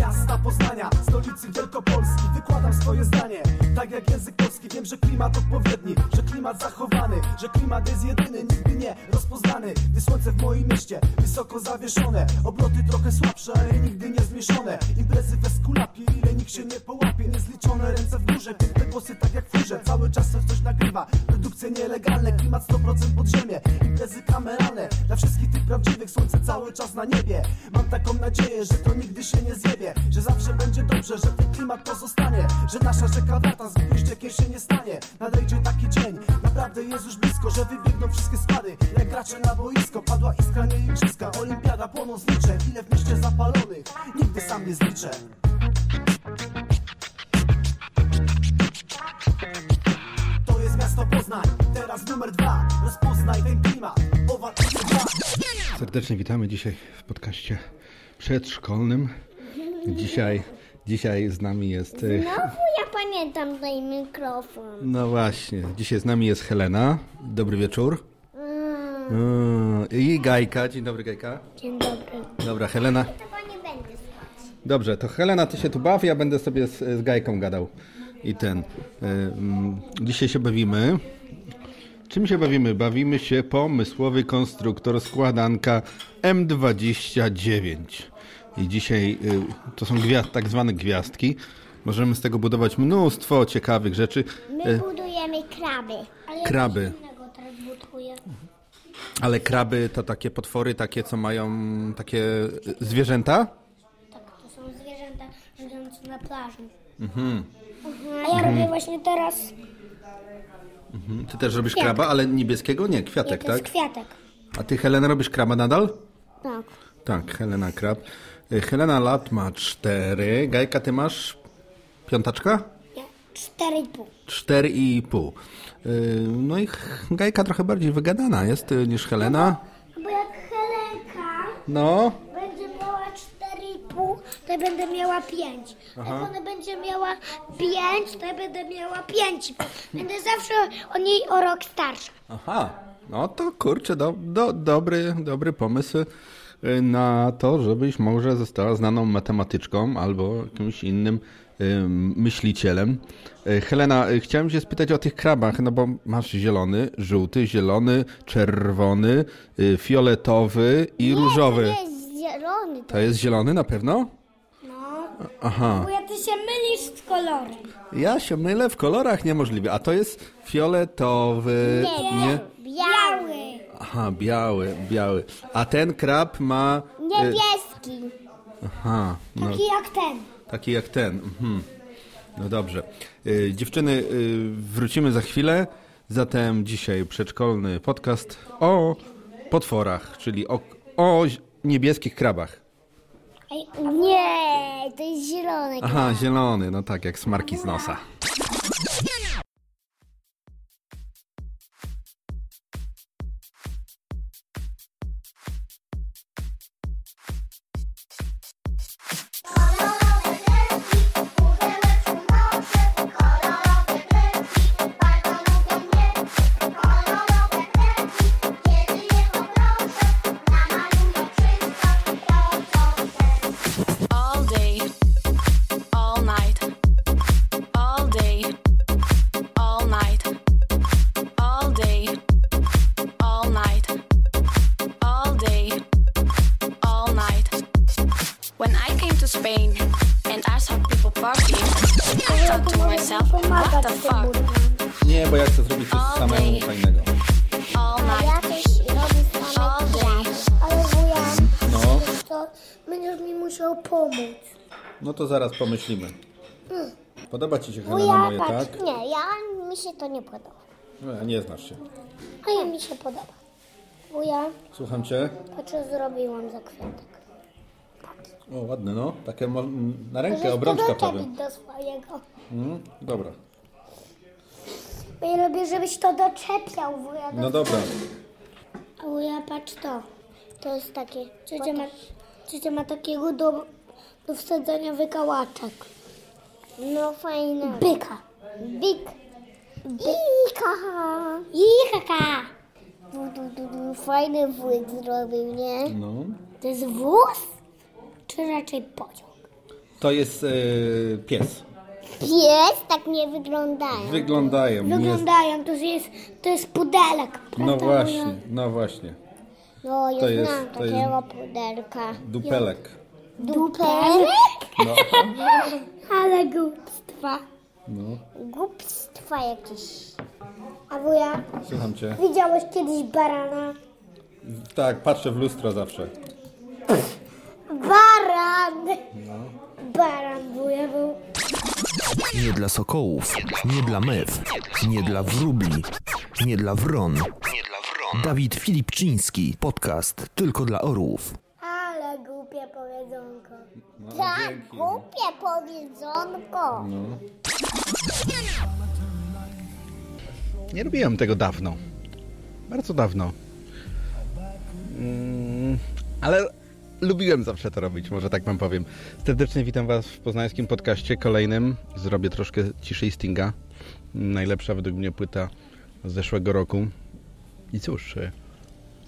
Speaker 20: Miasta Poznania, stolicy Wielkopolski Wykładam swoje zdanie, tak jak język polski Wiem, że klimat odpowiedni, że klimat zachowany Że klimat jest jedyny, nigdy nie rozpoznany. Gdy słońce w moim mieście, wysoko zawieszone Obroty trochę słabsze, ale nigdy nie zmieszone. Imprezy we skulapie, ile nikt się nie połapie Niezliczone ręce w górze, piękne głosy tak jak w furze. Cały czas coś nagrywa, produkcje nielegalne Klimat 100% podziemie, imprezy kameralne Dla wszystkich tych prawdziwych, słońce cały czas na niebie. Mam taką nadzieję, że to nigdy się nie zjebie Że zawsze będzie dobrze, że ten klimat pozostanie Że nasza rzeka wrata z ściekiem się nie stanie. Nadejdzie taki dzień, naprawdę jest już blisko Że wybiegną wszystkie składy, jak gracze na boisko Padła iskra, nie igrzyska, olimpiada płoną zliczę Ile w mieście zapalonych, nigdy sam nie zliczę To jest miasto Poznań, teraz numer dwa. Rozpoznaj ten klimat, owal
Speaker 1: Serdecznie witamy dzisiaj w podcaście przedszkolnym. Dzisiaj, dzisiaj z nami jest. e,
Speaker 8: Znowu ja pamiętam ten mikrofon.
Speaker 1: No właśnie, dzisiaj z nami jest Helena. Dobry wieczór.
Speaker 8: Mm,
Speaker 1: Mm, I Gajka. Dzień dobry, Gajka.
Speaker 8: dzień dobry.
Speaker 1: Dobra, Helena. Dobrze, to Helena, ty się tu baw, ja będę sobie z, z Gajką gadał. I ten. y, mm, dzisiaj się bawimy. Czym się bawimy? Bawimy się pomysłowy konstruktor składanka M29. I dzisiaj y, to są gwiazd, tak zwane gwiazdki. Możemy z tego budować mnóstwo ciekawych rzeczy.
Speaker 8: My
Speaker 1: Y,
Speaker 8: budujemy kraby. Ale
Speaker 1: Kraby. Ale kraby to takie potwory, takie co mają takie y, zwierzęta?
Speaker 8: Tak, to są zwierzęta żyjące na plaży.
Speaker 1: Mhm.
Speaker 8: A ja robię właśnie teraz
Speaker 1: Mhm. Ty też robisz
Speaker 8: Kwiatek.
Speaker 1: kraba, ale niebieskiego? Nie, kwiatek,
Speaker 8: to jest
Speaker 1: tak?
Speaker 8: kwiatek.
Speaker 1: A ty, Helena, robisz kraba nadal?
Speaker 8: Tak.
Speaker 1: Tak, Helena Krab. Y, Helena lat ma cztery. Gajka, ty masz piątaczka?
Speaker 8: Ja 4,5.
Speaker 1: Cztery i pół. Y, No i Gajka trochę bardziej wygadana jest y, niż Helena. No.
Speaker 8: będzie miała 4,5, to ja będę miała 5.
Speaker 1: Aha.
Speaker 8: Jak ona będzie miała 5, to ja będę miała 5. Będę zawsze o niej o rok starsza.
Speaker 1: Aha, no to kurczę, do, do, dobry, dobry pomysł y, na to, żebyś może została znaną matematyczką albo jakimś innym y, myślicielem. Y, Helena, chciałem się spytać o tych krabach, no bo masz zielony, żółty, zielony, czerwony, fioletowy i różowy.
Speaker 8: To jest zielony.
Speaker 1: To jest zielony na pewno?
Speaker 8: No.
Speaker 1: Aha.
Speaker 8: Bo ja ty się mylisz z kolorem.
Speaker 1: Ja się mylę w kolorach niemożliwie, a to jest fioletowy.
Speaker 8: Nie, biały.
Speaker 1: Aha, biały, biały. A ten krab ma. y,
Speaker 8: Niebieski.
Speaker 1: Aha, no,
Speaker 8: Taki jak ten.
Speaker 1: taki jak ten. Mhm. No dobrze. Y, dziewczyny, y, wrócimy za chwilę. Zatem dzisiaj przedszkolny podcast o potworach, czyli o, o niebieskich krabach.
Speaker 8: Ej, nie, to jest zielony.
Speaker 1: Aha, zielony, no tak, jak smarki z nosa. No
Speaker 8: to
Speaker 1: zaraz pomyślimy. Podoba ci się Helena moje, tak?
Speaker 8: nie, ja mi się to nie podoba.
Speaker 1: No, nie znasz się.
Speaker 8: A ja mi się podoba. Wuja,
Speaker 1: Słucham cię.
Speaker 8: patrz co zrobiłam za kwiatek.
Speaker 1: O, ładne, no. Takie mo- na rękę, obrączka
Speaker 8: to doczepić
Speaker 1: powiem.
Speaker 8: do swojego.
Speaker 1: Mm, dobra.
Speaker 8: Bo ja lubię, żebyś to doczepiał, wuja. do
Speaker 1: No dobra.
Speaker 8: A patrz to. To jest takie, ciocia ma, ciocia ma takiego do, do wsadzania wykałaczek. No fajne. Byka. Byk. Ika. Ika. Du, du, du, du. Fajny wujek zrobił, nie?
Speaker 1: No.
Speaker 8: To jest wóz? Czy raczej pociąg?
Speaker 1: To jest e, pies.
Speaker 8: Pies tak nie wyglądają.
Speaker 1: Wyglądają. Nie...
Speaker 8: Wyglądają, to jest, to jest pudelek.
Speaker 1: No
Speaker 8: prawda,
Speaker 1: właśnie, no właśnie.
Speaker 8: No, ja
Speaker 1: To jest-
Speaker 8: znam
Speaker 1: to jest
Speaker 8: takiego pudelka.
Speaker 1: Dupelek.
Speaker 8: Dupelek?
Speaker 1: No.
Speaker 8: Ale głupstwa.
Speaker 1: No.
Speaker 8: Głupstwa jakieś. A wuja,
Speaker 1: Słucham cię.
Speaker 8: widziałeś kiedyś barana?
Speaker 1: Tak, patrzę w lustro zawsze.
Speaker 8: Baran!
Speaker 1: No.
Speaker 8: Baran wuja był.
Speaker 21: Nie dla sokołów, nie dla mew, nie dla wróbli, nie dla wron. Dawid Filipczyński, podcast tylko dla orłów.
Speaker 8: Ale głupie powiedzonko.
Speaker 1: No,
Speaker 8: tak,
Speaker 1: dzięki.
Speaker 8: głupie powiedzonko.
Speaker 1: No. Nie robiłem tego dawno. Bardzo dawno. Mm, ale lubiłem zawsze to robić, może tak wam powiem. Serdecznie witam was w poznańskim podcaście kolejnym. Zrobię troszkę ciszej Stinga. Najlepsza według mnie płyta z zeszłego roku. I cóż, y,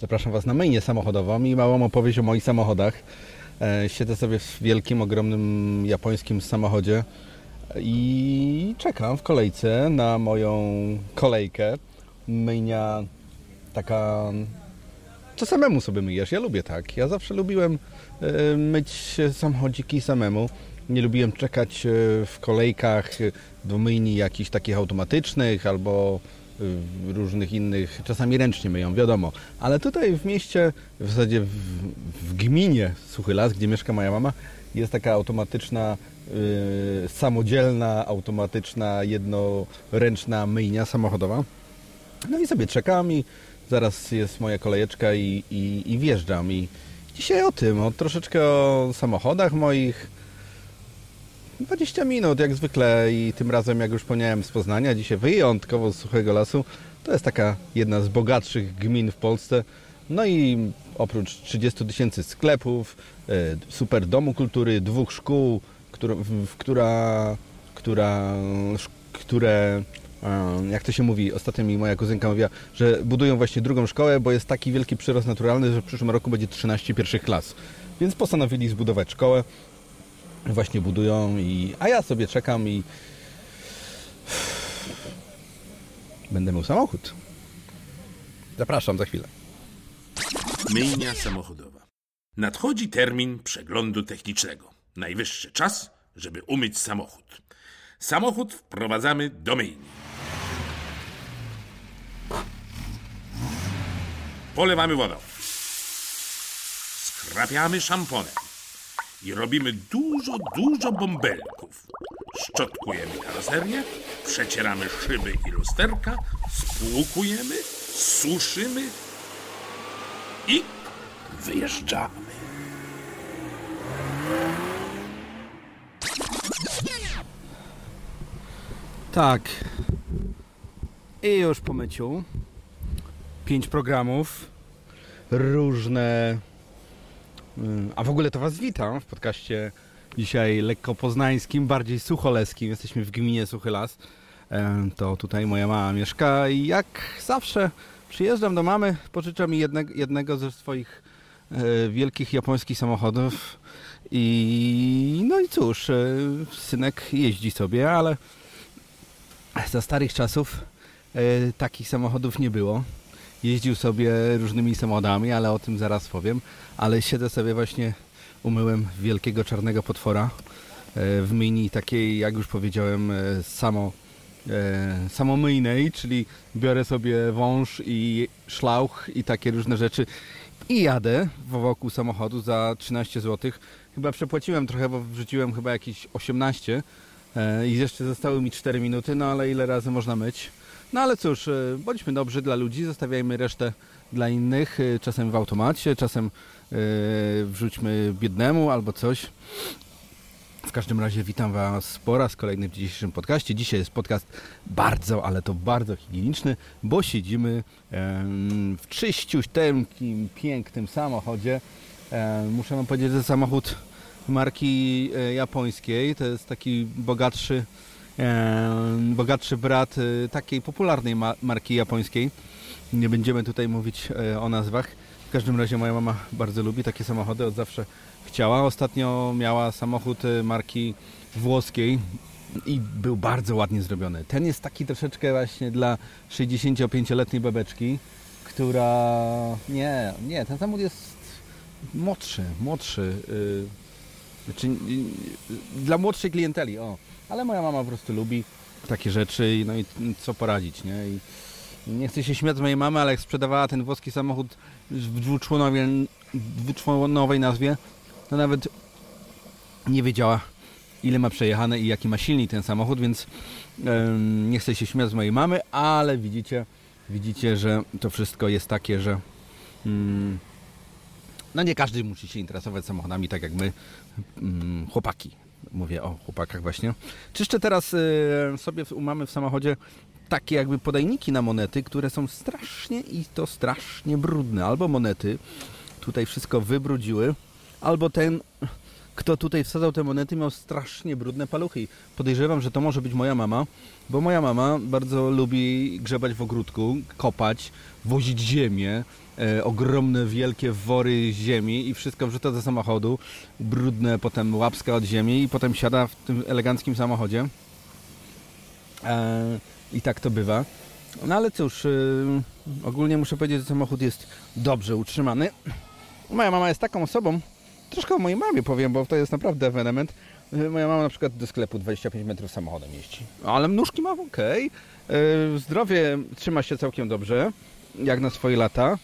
Speaker 1: zapraszam was na myjnię samochodową i małą opowieść o moich samochodach. E, Siedzę sobie w wielkim, ogromnym japońskim samochodzie i czekam w kolejce na moją kolejkę. Myjnia taka to samemu sobie myjesz. Ja lubię tak. Ja zawsze lubiłem e, myć samochodziki samemu. Nie lubiłem czekać e, w kolejkach do myjni jakichś takich automatycznych albo różnych innych. Czasami ręcznie myją, wiadomo. Ale tutaj w mieście, w zasadzie w, w gminie Suchy Las, gdzie mieszka moja mama, jest taka automatyczna, e, samodzielna, automatyczna, jednoręczna myjnia samochodowa. No i sobie czekam i zaraz jest moja kolejeczka i, i, i wjeżdżam. I dzisiaj o tym, o troszeczkę o samochodach moich. 20 minut jak zwykle i tym razem jak już wspomniałem z Poznania, dzisiaj wyjątkowo z Suchego Lasu. To jest taka jedna z bogatszych gmin w Polsce. No i
Speaker 11: oprócz 30 tysięcy sklepów, e, super domu kultury, dwóch szkół, która, która, sz- które, e, jak to się mówi, ostatnio mi moja kuzynka mówiła, że budują właśnie drugą szkołę, bo jest taki wielki przyrost naturalny, że w przyszłym roku będzie 13 pierwszych klas. Więc postanowili zbudować szkołę. Właśnie budują i... A ja sobie czekam i... Będę miał samochód. Zapraszam za chwilę.
Speaker 22: Myjnia samochodowa. Nadchodzi termin przeglądu technicznego. Najwyższy czas, żeby umyć samochód. Samochód wprowadzamy do myjni. Polewamy wodą. Skrapiamy szamponem. I robimy dużo, dużo bąbelków. Szczotkujemy karoserię, przecieramy szyby i lusterka, spłukujemy, suszymy i wyjeżdżamy.
Speaker 1: Tak. I już po myciu. Pięć programów. Różne. Mm, A w ogóle to Was witam w podcaście dzisiaj lekko poznańskim, bardziej sucholeskim. Jesteśmy w gminie Suchy Las. To tutaj moja mama mieszka i jak zawsze przyjeżdżam do mamy, pożycza mi jednego, jednego ze swoich e, wielkich japońskich samochodów i no i cóż, e, synek jeździ sobie, ale za starych czasów e, takich samochodów nie było. Jeździł sobie różnymi samochodami, ale o tym zaraz powiem. Ale siedzę sobie właśnie, umyłem wielkiego czarnego potwora e, w myjni takiej, jak już powiedziałem, e, samo, e, samomyjnej, czyli biorę sobie wąż i szlauch i takie różne rzeczy i jadę wokół samochodu za 13 zł. Chyba przepłaciłem trochę, bo wrzuciłem chyba jakieś 18 e, i jeszcze zostały mi 4 minuty, no ale ile razy można myć? No ale cóż, e, bądźmy dobrzy dla ludzi, zostawiajmy resztę dla innych, e, czasem w automacie, czasem e, wrzućmy biednemu albo coś. W każdym razie witam Was po raz kolejny w dzisiejszym podcaście. Dzisiaj jest podcast bardzo, ale to bardzo higieniczny, bo siedzimy w czyściuteńkim, pięknym samochodzie. Muszę Wam powiedzieć, że samochód marki japońskiej to jest taki bogatszy, bogatszy brat e, takiej popularnej ma- marki japońskiej. Nie będziemy tutaj mówić e, o nazwach. W każdym razie moja mama bardzo lubi takie samochody, od zawsze chciała. Ostatnio miała samochód e, marki włoskiej i był bardzo ładnie zrobiony. Ten jest taki troszeczkę właśnie dla 65-letniej babeczki, która... Nie, nie, ten samochód jest młodszy, młodszy. y, Znaczy, y, y, dla młodszej klienteli, o. Ale moja mama po prostu lubi takie rzeczy no i co poradzić, nie? I nie chcę się śmiać z mojej mamy, ale jak sprzedawała ten włoski samochód w dwuczłonowej, dwuczłonowej nazwie, to nawet nie wiedziała ile ma przejechane i jaki ma silnik ten samochód, więc nie chcę się śmiać z mojej mamy, ale widzicie, widzicie, że to wszystko jest takie, że mm, no nie każdy musi się interesować samochodami tak jak my, mm, chłopaki. Mówię o chłopakach właśnie. Czyszczę teraz y, sobie mamy w samochodzie takie jakby podajniki na monety, które są strasznie i to strasznie brudne. Albo monety tutaj wszystko wybrudziły, albo ten, kto tutaj wsadzał te monety, miał strasznie brudne paluchy. Podejrzewam, że to może być moja mama, bo moja mama bardzo lubi grzebać w ogródku, kopać, wozić ziemię, e, ogromne, wielkie wory ziemi i wszystko wrzuca do samochodu, brudne, potem łapska od ziemi i potem siada w tym eleganckim samochodzie. E, I tak to bywa. No ale cóż, y, ogólnie muszę powiedzieć, że samochód jest dobrze utrzymany. Moja mama jest taką osobą, troszkę o mojej mamie powiem, bo to jest naprawdę ewenement. Y, Moja mama na przykład do sklepu 25 metrów samochodem jeździ. Ale nóżki ma ok. Zdrowie trzyma się całkiem dobrze, jak na swoje lata.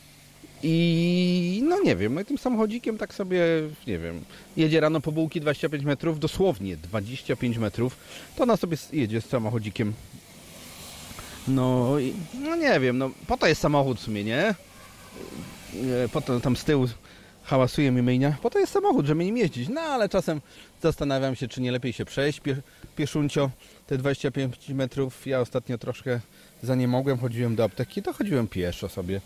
Speaker 1: I no nie wiem, i tym samochodzikiem tak sobie, nie wiem, jedzie rano po bułki 25 metrów, dosłownie 25 metrów, to ona sobie jedzie z samochodzikiem. No i no nie wiem, no po to jest samochód w sumie, nie? Po to tam z tyłu hałasuje mi myjnia, po to jest samochód, żeby nim jeździć. No ale czasem zastanawiam się, czy nie lepiej się przejść pie, pieszuncio te 25 metrów. Ja ostatnio troszkę za nie mogłem, chodziłem do apteki, to chodziłem pieszo sobie.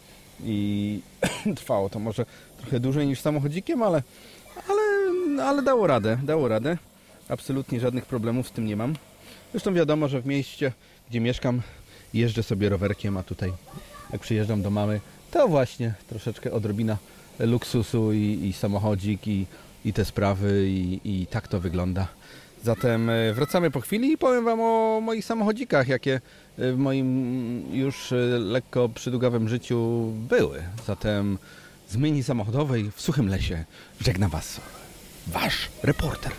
Speaker 1: I trwało to może trochę dłużej niż samochodzikiem, ale, ale, ale dało radę, dało radę. Absolutnie żadnych problemów z tym nie mam. Zresztą wiadomo, że w mieście, gdzie mieszkam, jeżdżę sobie rowerkiem, a tutaj jak przyjeżdżam do mamy, to właśnie troszeczkę odrobina luksusu i, i samochodzik i, i te sprawy i, i tak to wygląda. Zatem e, wracamy po chwili i powiem Wam o moich samochodzikach, jakie w moim już e, lekko przydługawym życiu były. Zatem z myni samochodowej w suchym lesie żegna Was. Wasz reporter.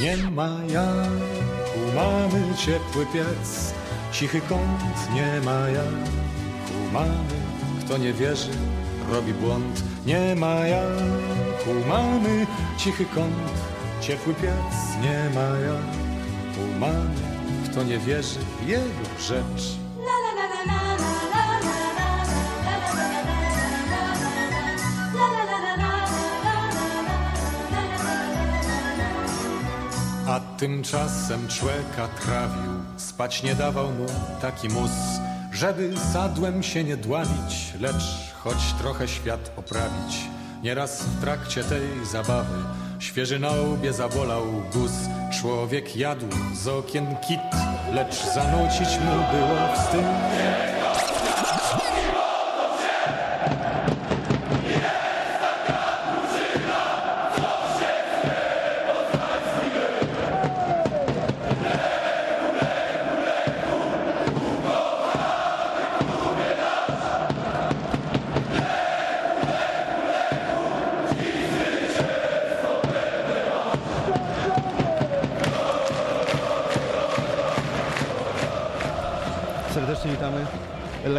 Speaker 23: Nie ma jak, u mamy ciepły piec, cichy kąt, nie ma jak, u mamy, kto nie wierzy, robi błąd. Nie ma jak, u mamy, cichy kąt, ciepły piec, nie ma jak, u mamy, kto nie wierzy, jego rzecz. A tymczasem człeka trawił, spać nie dawał mu taki mus, żeby sadłem się nie dławić, lecz choć trochę świat oprawić. Nieraz w trakcie tej zabawy świeży na łbie zabolał guz. Człowiek jadł z okien kit, lecz zanucić mu było wstyd.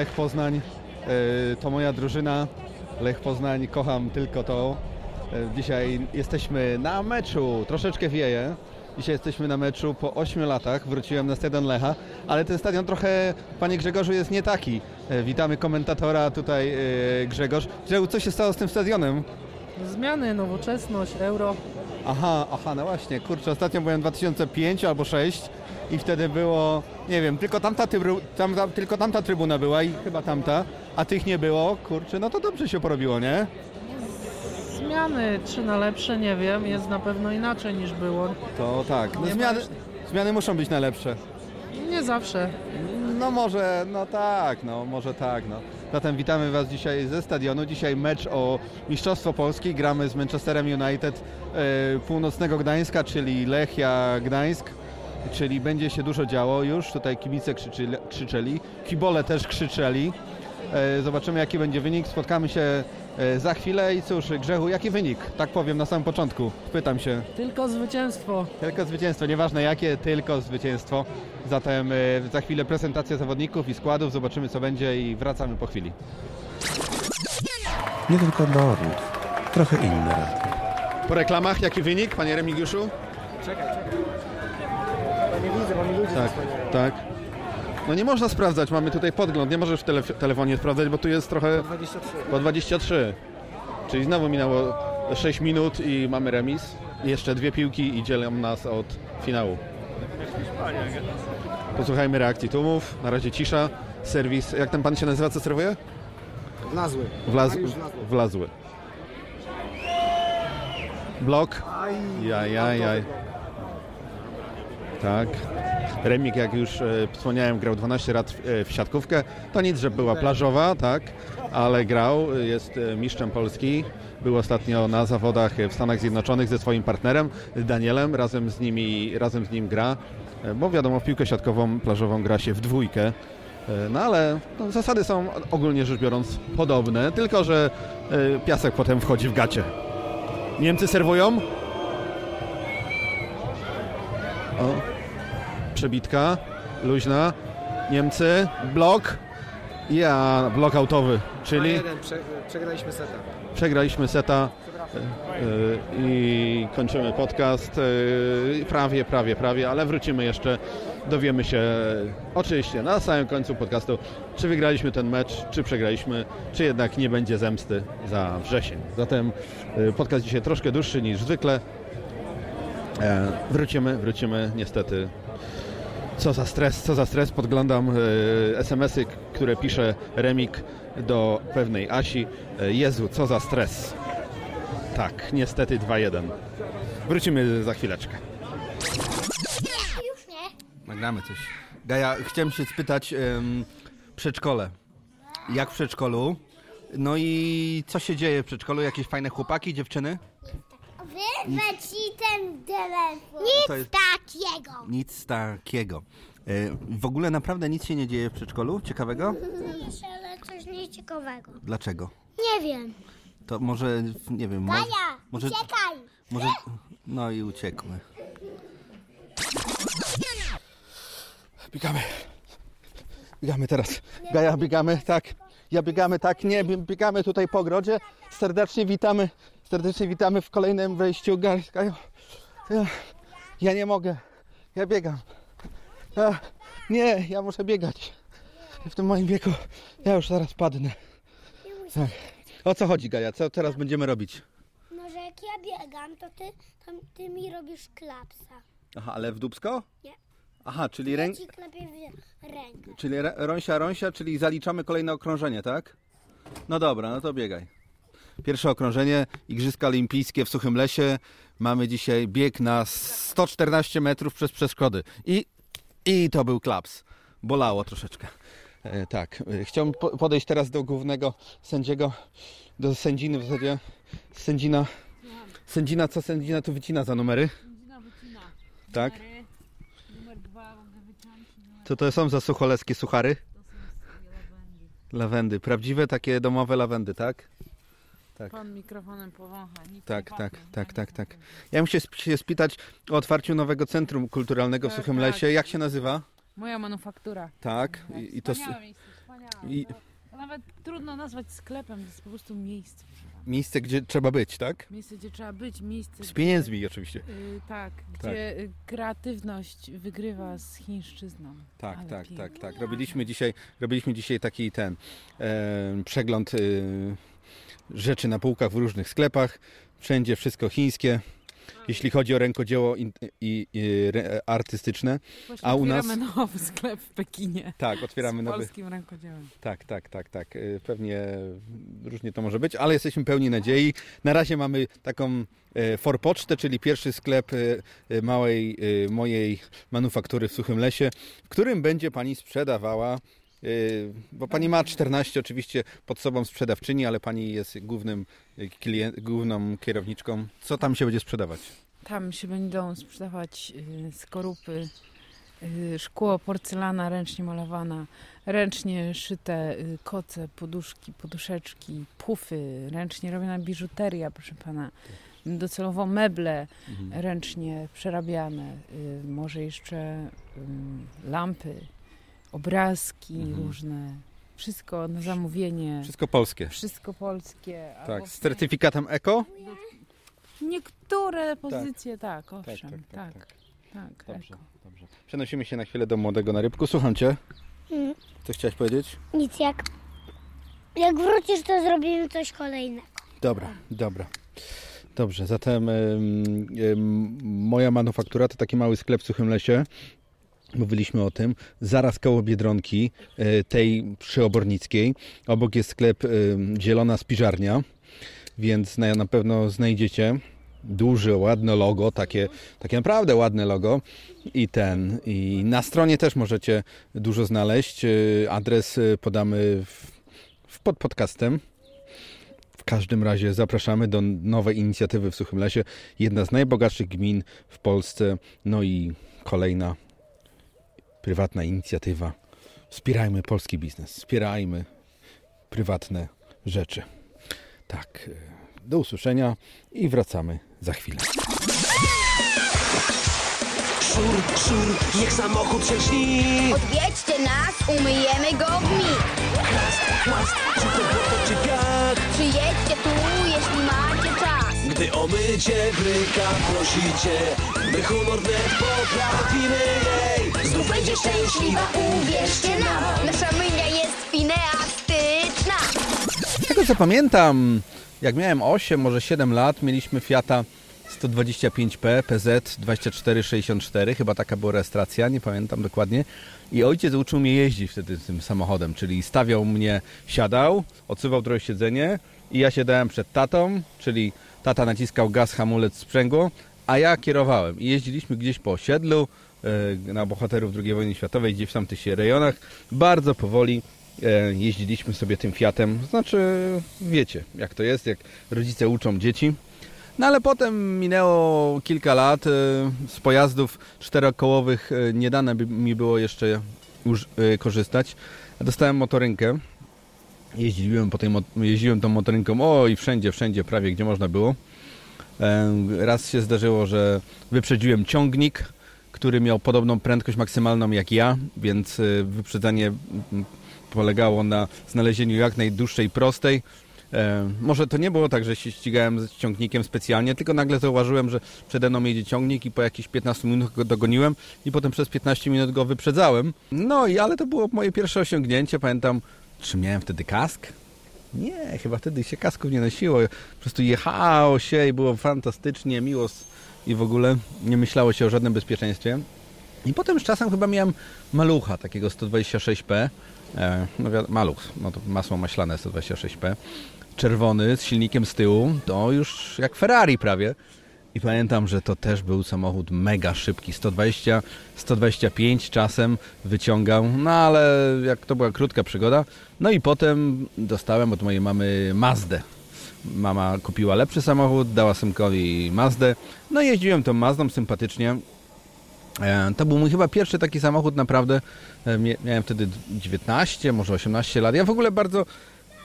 Speaker 1: Lech Poznań e, to moja drużyna. Lech Poznań, kocham tylko to. E, Dzisiaj jesteśmy na meczu. Troszeczkę wieje. Dzisiaj jesteśmy na meczu po 8 latach. Wróciłem na stadion Lecha, ale ten stadion trochę, panie Grzegorzu, jest nie taki. E, Witamy komentatora tutaj Grzegorz. Grzegorz, co się stało z tym stadionem?
Speaker 24: Zmiany, nowoczesność, euro.
Speaker 1: Aha, aha, no właśnie, kurczę, ostatnio byłem 2005 albo 6 i wtedy było, nie wiem, tylko tamta, tybru, tam, tam, tylko tamta trybuna była i chyba tamta, a tych nie było, kurczę, no to dobrze się porobiło, nie?
Speaker 24: Zmiany, czy na lepsze, nie wiem, jest na pewno inaczej niż było.
Speaker 1: To tak, no
Speaker 24: Nie
Speaker 1: zmiany, zmiany muszą być najlepsze.
Speaker 24: Nie zawsze.
Speaker 1: No może, no tak, no może tak, no. Zatem witamy Was dzisiaj ze stadionu. Dzisiaj mecz o Mistrzostwo Polski. Gramy z Manchesterem United e, północnego Gdańska, czyli Lechia Gdańsk. Czyli będzie się dużo działo już. Tutaj kibice krzyczy, krzyczeli, kibole też krzyczeli. E, zobaczymy jaki będzie wynik. Spotkamy się e, za chwilę i cóż, Grzechu, jaki wynik? Tak powiem na samym początku. Pytam się.
Speaker 24: Tylko zwycięstwo.
Speaker 1: Tylko zwycięstwo, nieważne jakie, tylko zwycięstwo. Zatem e, za chwilę prezentacja zawodników i składów, zobaczymy co będzie i wracamy po chwili.
Speaker 6: Nie tylko dla orłów. Trochę inne.
Speaker 1: Po reklamach jaki wynik, panie Remigiuszu?
Speaker 16: Czekaj, czekaj. Nie widzę, bo mi ludzie
Speaker 1: Tak,
Speaker 16: zasłaniają.
Speaker 1: tak. No nie można sprawdzać, mamy tutaj podgląd, nie możesz w tele telefonie sprawdzać, bo tu jest trochę...
Speaker 16: 23.
Speaker 1: Po 23. Czyli znowu minęło 6 minut i mamy remis. Jeszcze dwie piłki i dzielą nas od finału. Posłuchajmy reakcji tłumów. Na razie cisza. Serwis, jak ten pan się nazywa, co serwuje?
Speaker 16: Wlazły.
Speaker 1: Wlaz...
Speaker 16: Mariusz Wlazły.
Speaker 1: Wlazły. Blok. Jaj, jaj, jaj. Tak. Remik, jak już e, wspomniałem, grał 12 lat w, e, w siatkówkę. To nic, że była plażowa, tak, ale grał, e, jest mistrzem Polski. Był ostatnio na zawodach w Stanach Zjednoczonych ze swoim partnerem Danielem, razem z, nimi, razem z nim gra, bo wiadomo, w piłkę siatkową plażową gra się w dwójkę. No ale no, zasady są ogólnie rzecz biorąc podobne, tylko że piasek potem wchodzi w gacie. Niemcy serwują. O. Przebitka, luźna. Niemcy, blok. Ja, blok autowy, czyli
Speaker 16: Jeden, prze, przegraliśmy seta.
Speaker 1: przegraliśmy seta e, e, i kończymy podcast. E, Prawie, prawie, prawie, ale wrócimy jeszcze. Dowiemy się oczywiście na samym końcu podcastu, czy wygraliśmy ten mecz, czy przegraliśmy, czy jednak nie będzie zemsty za wrzesień. Zatem e, podcast dzisiaj troszkę dłuższy niż zwykle. E, Wrócimy, wrócimy niestety. Co za stres, co za stres. Podglądam e, SMS-y, które pisze Remik do pewnej Asi. E, Jezu, co za stres. Tak, niestety 2-1. Wrócimy za chwileczkę.
Speaker 8: Już nie.
Speaker 1: Nagramy coś. Gaja, chciałem się spytać, ym, przedszkole. Jak w przedszkolu? No i co się dzieje w przedszkolu? Jakieś fajne chłopaki, dziewczyny?
Speaker 8: Wyrwę ci ten telefon.
Speaker 1: To
Speaker 8: Nic
Speaker 1: jest-
Speaker 8: takiego.
Speaker 1: Nic takiego. E, W ogóle naprawdę nic się nie dzieje w przedszkolu? Ciekawego?
Speaker 8: Ale coś nieciekawego.
Speaker 1: Dlaczego?
Speaker 8: Nie wiem.
Speaker 1: To może, nie wiem, może...
Speaker 8: Gaja,
Speaker 1: może,
Speaker 8: uciekaj.
Speaker 1: może... No i uciekły. Biegamy. Biegamy teraz. Gaja, biegamy, tak. Ja biegamy, tak. Nie, bie- biegamy tutaj po ogrodzie. Serdecznie witamy, serdecznie witamy w kolejnym wejściu. Gajo, ja, ja nie mogę. Ja biegam. Ja, nie, ja muszę biegać. W tym moim wieku ja już zaraz padnę. Tak. O co chodzi, Gaja? Co teraz będziemy robić?
Speaker 8: No, że jak ja biegam, to ty, to ty mi robisz klapsa.
Speaker 1: Aha, ale w dubsko?
Speaker 8: Nie.
Speaker 1: Aha, czyli
Speaker 8: Ja
Speaker 1: ręk...
Speaker 8: ci klepię w rękę.
Speaker 1: Czyli re- rąsia, rąsia, czyli zaliczamy kolejne okrążenie, tak? No dobra, no to biegaj. Pierwsze okrążenie, Igrzyska Olimpijskie w Suchym Lesie. Mamy dzisiaj bieg na 114 metrów przez przeszkody. I, i to był klaps. Bolało troszeczkę. E, tak, e, chciałbym po- podejść teraz do głównego sędziego, do sędziny w zasadzie. Sędzina, sędzina, co sędzina tu wycina za numery? Tak? Co to są za sucholeskie suchary? Lawendy. Prawdziwe takie domowe lawendy, tak? Tak.
Speaker 24: Pan mikrofonem powącha. Nic
Speaker 1: Tak,
Speaker 24: nie
Speaker 1: tak,
Speaker 24: pachnie.
Speaker 1: tak, tak, tak. Ja muszę sp- się spytać o otwarciu nowego centrum kulturalnego w
Speaker 24: Tak,
Speaker 1: Suchym
Speaker 24: tak.
Speaker 1: Lesie. Jak się nazywa?
Speaker 24: Moja manufaktura.
Speaker 1: Tak. I, i to s-
Speaker 24: Wspaniałe miejsce, wspaniałe.
Speaker 1: i
Speaker 24: To nawet trudno nazwać sklepem, to jest po prostu miejsce.
Speaker 1: Miejsce, gdzie trzeba być, tak?
Speaker 24: Miejsce, gdzie trzeba być, miejsce.
Speaker 1: Z
Speaker 24: gdzie-
Speaker 1: pieniędzmi oczywiście.
Speaker 24: Y, tak, gdzie y, kreatywność wygrywa z chińszczyzną.
Speaker 1: Tak,
Speaker 24: Ale
Speaker 1: tak,
Speaker 24: pięknie.
Speaker 1: tak, tak. Robiliśmy dzisiaj, robiliśmy dzisiaj taki ten e, przegląd e, rzeczy na półkach w różnych sklepach. Wszędzie wszystko chińskie. Jeśli chodzi o rękodzieło i, i re, artystyczne,
Speaker 24: Właśnie
Speaker 1: a u nas
Speaker 24: otwieramy nowy sklep w Pekinie.
Speaker 1: Tak, otwieramy
Speaker 24: z
Speaker 1: nowy-
Speaker 24: polskim rękodziełem.
Speaker 1: Tak, tak, tak, tak. Y, Pewnie różnie to może być, ale jesteśmy pełni nadziei. Na razie mamy taką e, forpocztę, czyli pierwszy sklep e, małej mojej manufaktury w Suchym Lesie, w którym będzie pani sprzedawała bo pani ma 14 oczywiście pod sobą sprzedawczyni, ale pani jest głównym klient, główną kierowniczką. Co tam się będzie sprzedawać?
Speaker 24: Tam się będą sprzedawać y, skorupy, y, szkło, porcelana ręcznie malowana, ręcznie szyte koce, poduszki, poduszeczki, pufy, ręcznie robiona biżuteria, proszę pana. Docelowo meble
Speaker 1: Mhm.
Speaker 24: ręcznie przerabiane, może jeszcze lampy, obrazki
Speaker 1: Mhm.
Speaker 24: różne. Wszystko na zamówienie.
Speaker 1: Wszystko polskie.
Speaker 24: Wszystko polskie.
Speaker 1: Tak, z certyfikatem eko?
Speaker 24: Niektóre pozycje tak, owszem,
Speaker 1: tak,
Speaker 24: tak.
Speaker 1: tak,
Speaker 24: tak,
Speaker 1: Dobrze,
Speaker 24: eko.
Speaker 1: dobrze. Przenosimy się na chwilę do młodego na rybku. Słucham cię.
Speaker 8: Mm,
Speaker 1: Co chciałaś powiedzieć?
Speaker 8: Nic jak. Jak wrócisz, to zrobimy coś kolejnego.
Speaker 1: Dobra, dobra. Dobrze, zatem em, em, moja manufaktura to taki mały sklep w Suchym Lesie. Mówiliśmy o tym. Zaraz koło Biedronki, e, tej przy Obornickiej. Obok jest sklep em, Zielona Spiżarnia, więc na, pewno znajdziecie duże, ładne logo, takie, takie naprawdę ładne logo i ten. I na stronie też możecie dużo znaleźć. E, Adres e, podamy w, w pod podcastem. W każdym razie zapraszamy do nowej inicjatywy w Suchym Lesie. Jedna z najbogatszych gmin w Polsce. No i kolejna prywatna inicjatywa. Wspierajmy polski biznes, wspierajmy prywatne rzeczy. Tak, e, do usłyszenia i wracamy za chwilę.
Speaker 12: Szur, szur, niech samochód się lśni
Speaker 25: Odwiedźcie nas, umyjemy go w mig.
Speaker 12: Chlast, chłast, czy to błoto, czy piach
Speaker 25: Przyjedźcie tu, jeśli macie czas.
Speaker 12: Gdy o mycie bryka prosicie My humor wnet poprawimy jej Znów będzie szczęśliwa, uwierzcie nam
Speaker 25: Nasza myjnia jest fineastyczna.
Speaker 1: Z tego co pamiętam, jak miałem 8, może 7 lat, mieliśmy Fiata 125P PZ 2464, chyba taka była rejestracja, nie pamiętam dokładnie. I ojciec uczył mnie jeździć wtedy tym samochodem, czyli stawiał mnie, siadał, odsuwał trochę siedzenie i ja siadałem przed tatą, czyli tata naciskał gaz, hamulec, sprzęgło, a ja kierowałem. I jeździliśmy gdzieś po osiedlu, na bohaterów II wojny światowej, gdzieś w tamtych się rejonach, bardzo powoli e, jeździliśmy sobie tym Fiatem. Znaczy, wiecie, jak to jest, jak rodzice uczą dzieci. No ale potem minęło kilka lat. e, Z pojazdów czterokołowych e, nie dane mi było jeszcze e, korzystać. Dostałem motorynkę. Jeździłem, po tej, jeździłem tą motorynką, oj, wszędzie, wszędzie, prawie gdzie można było. E, Raz się zdarzyło, że wyprzedziłem ciągnik, który miał podobną prędkość maksymalną jak ja, więc e, wyprzedzanie polegało na znalezieniu jak najdłuższej prostej. E, może to nie było tak, że się ścigałem z ciągnikiem specjalnie, tylko nagle zauważyłem, że przede mną jedzie ciągnik i po jakichś 15 minutach go dogoniłem i potem przez 15 minut go wyprzedzałem. No i ale to było moje pierwsze osiągnięcie. Pamiętam, czy miałem wtedy kask? Nie, chyba wtedy się kasków nie nosiło. Po prostu jechało się i było fantastycznie, miło i w ogóle nie myślało się o żadnym bezpieczeństwie. I potem z czasem chyba miałem malucha, takiego 126P. E, no maluch, no to masło maślane 126P. Czerwony, z silnikiem z tyłu, to już jak Ferrari prawie. I pamiętam, że to też był samochód mega szybki, 120, 125 czasem wyciągał, no ale jak to była krótka przygoda. No i potem dostałem od mojej mamy Mazdę. Mama kupiła lepszy samochód, dała synkowi Mazdę. No jeździłem tą Mazdą sympatycznie. E, To był mój chyba pierwszy taki samochód naprawdę. E, mia- Miałem wtedy 19, może 18 lat. Ja w ogóle bardzo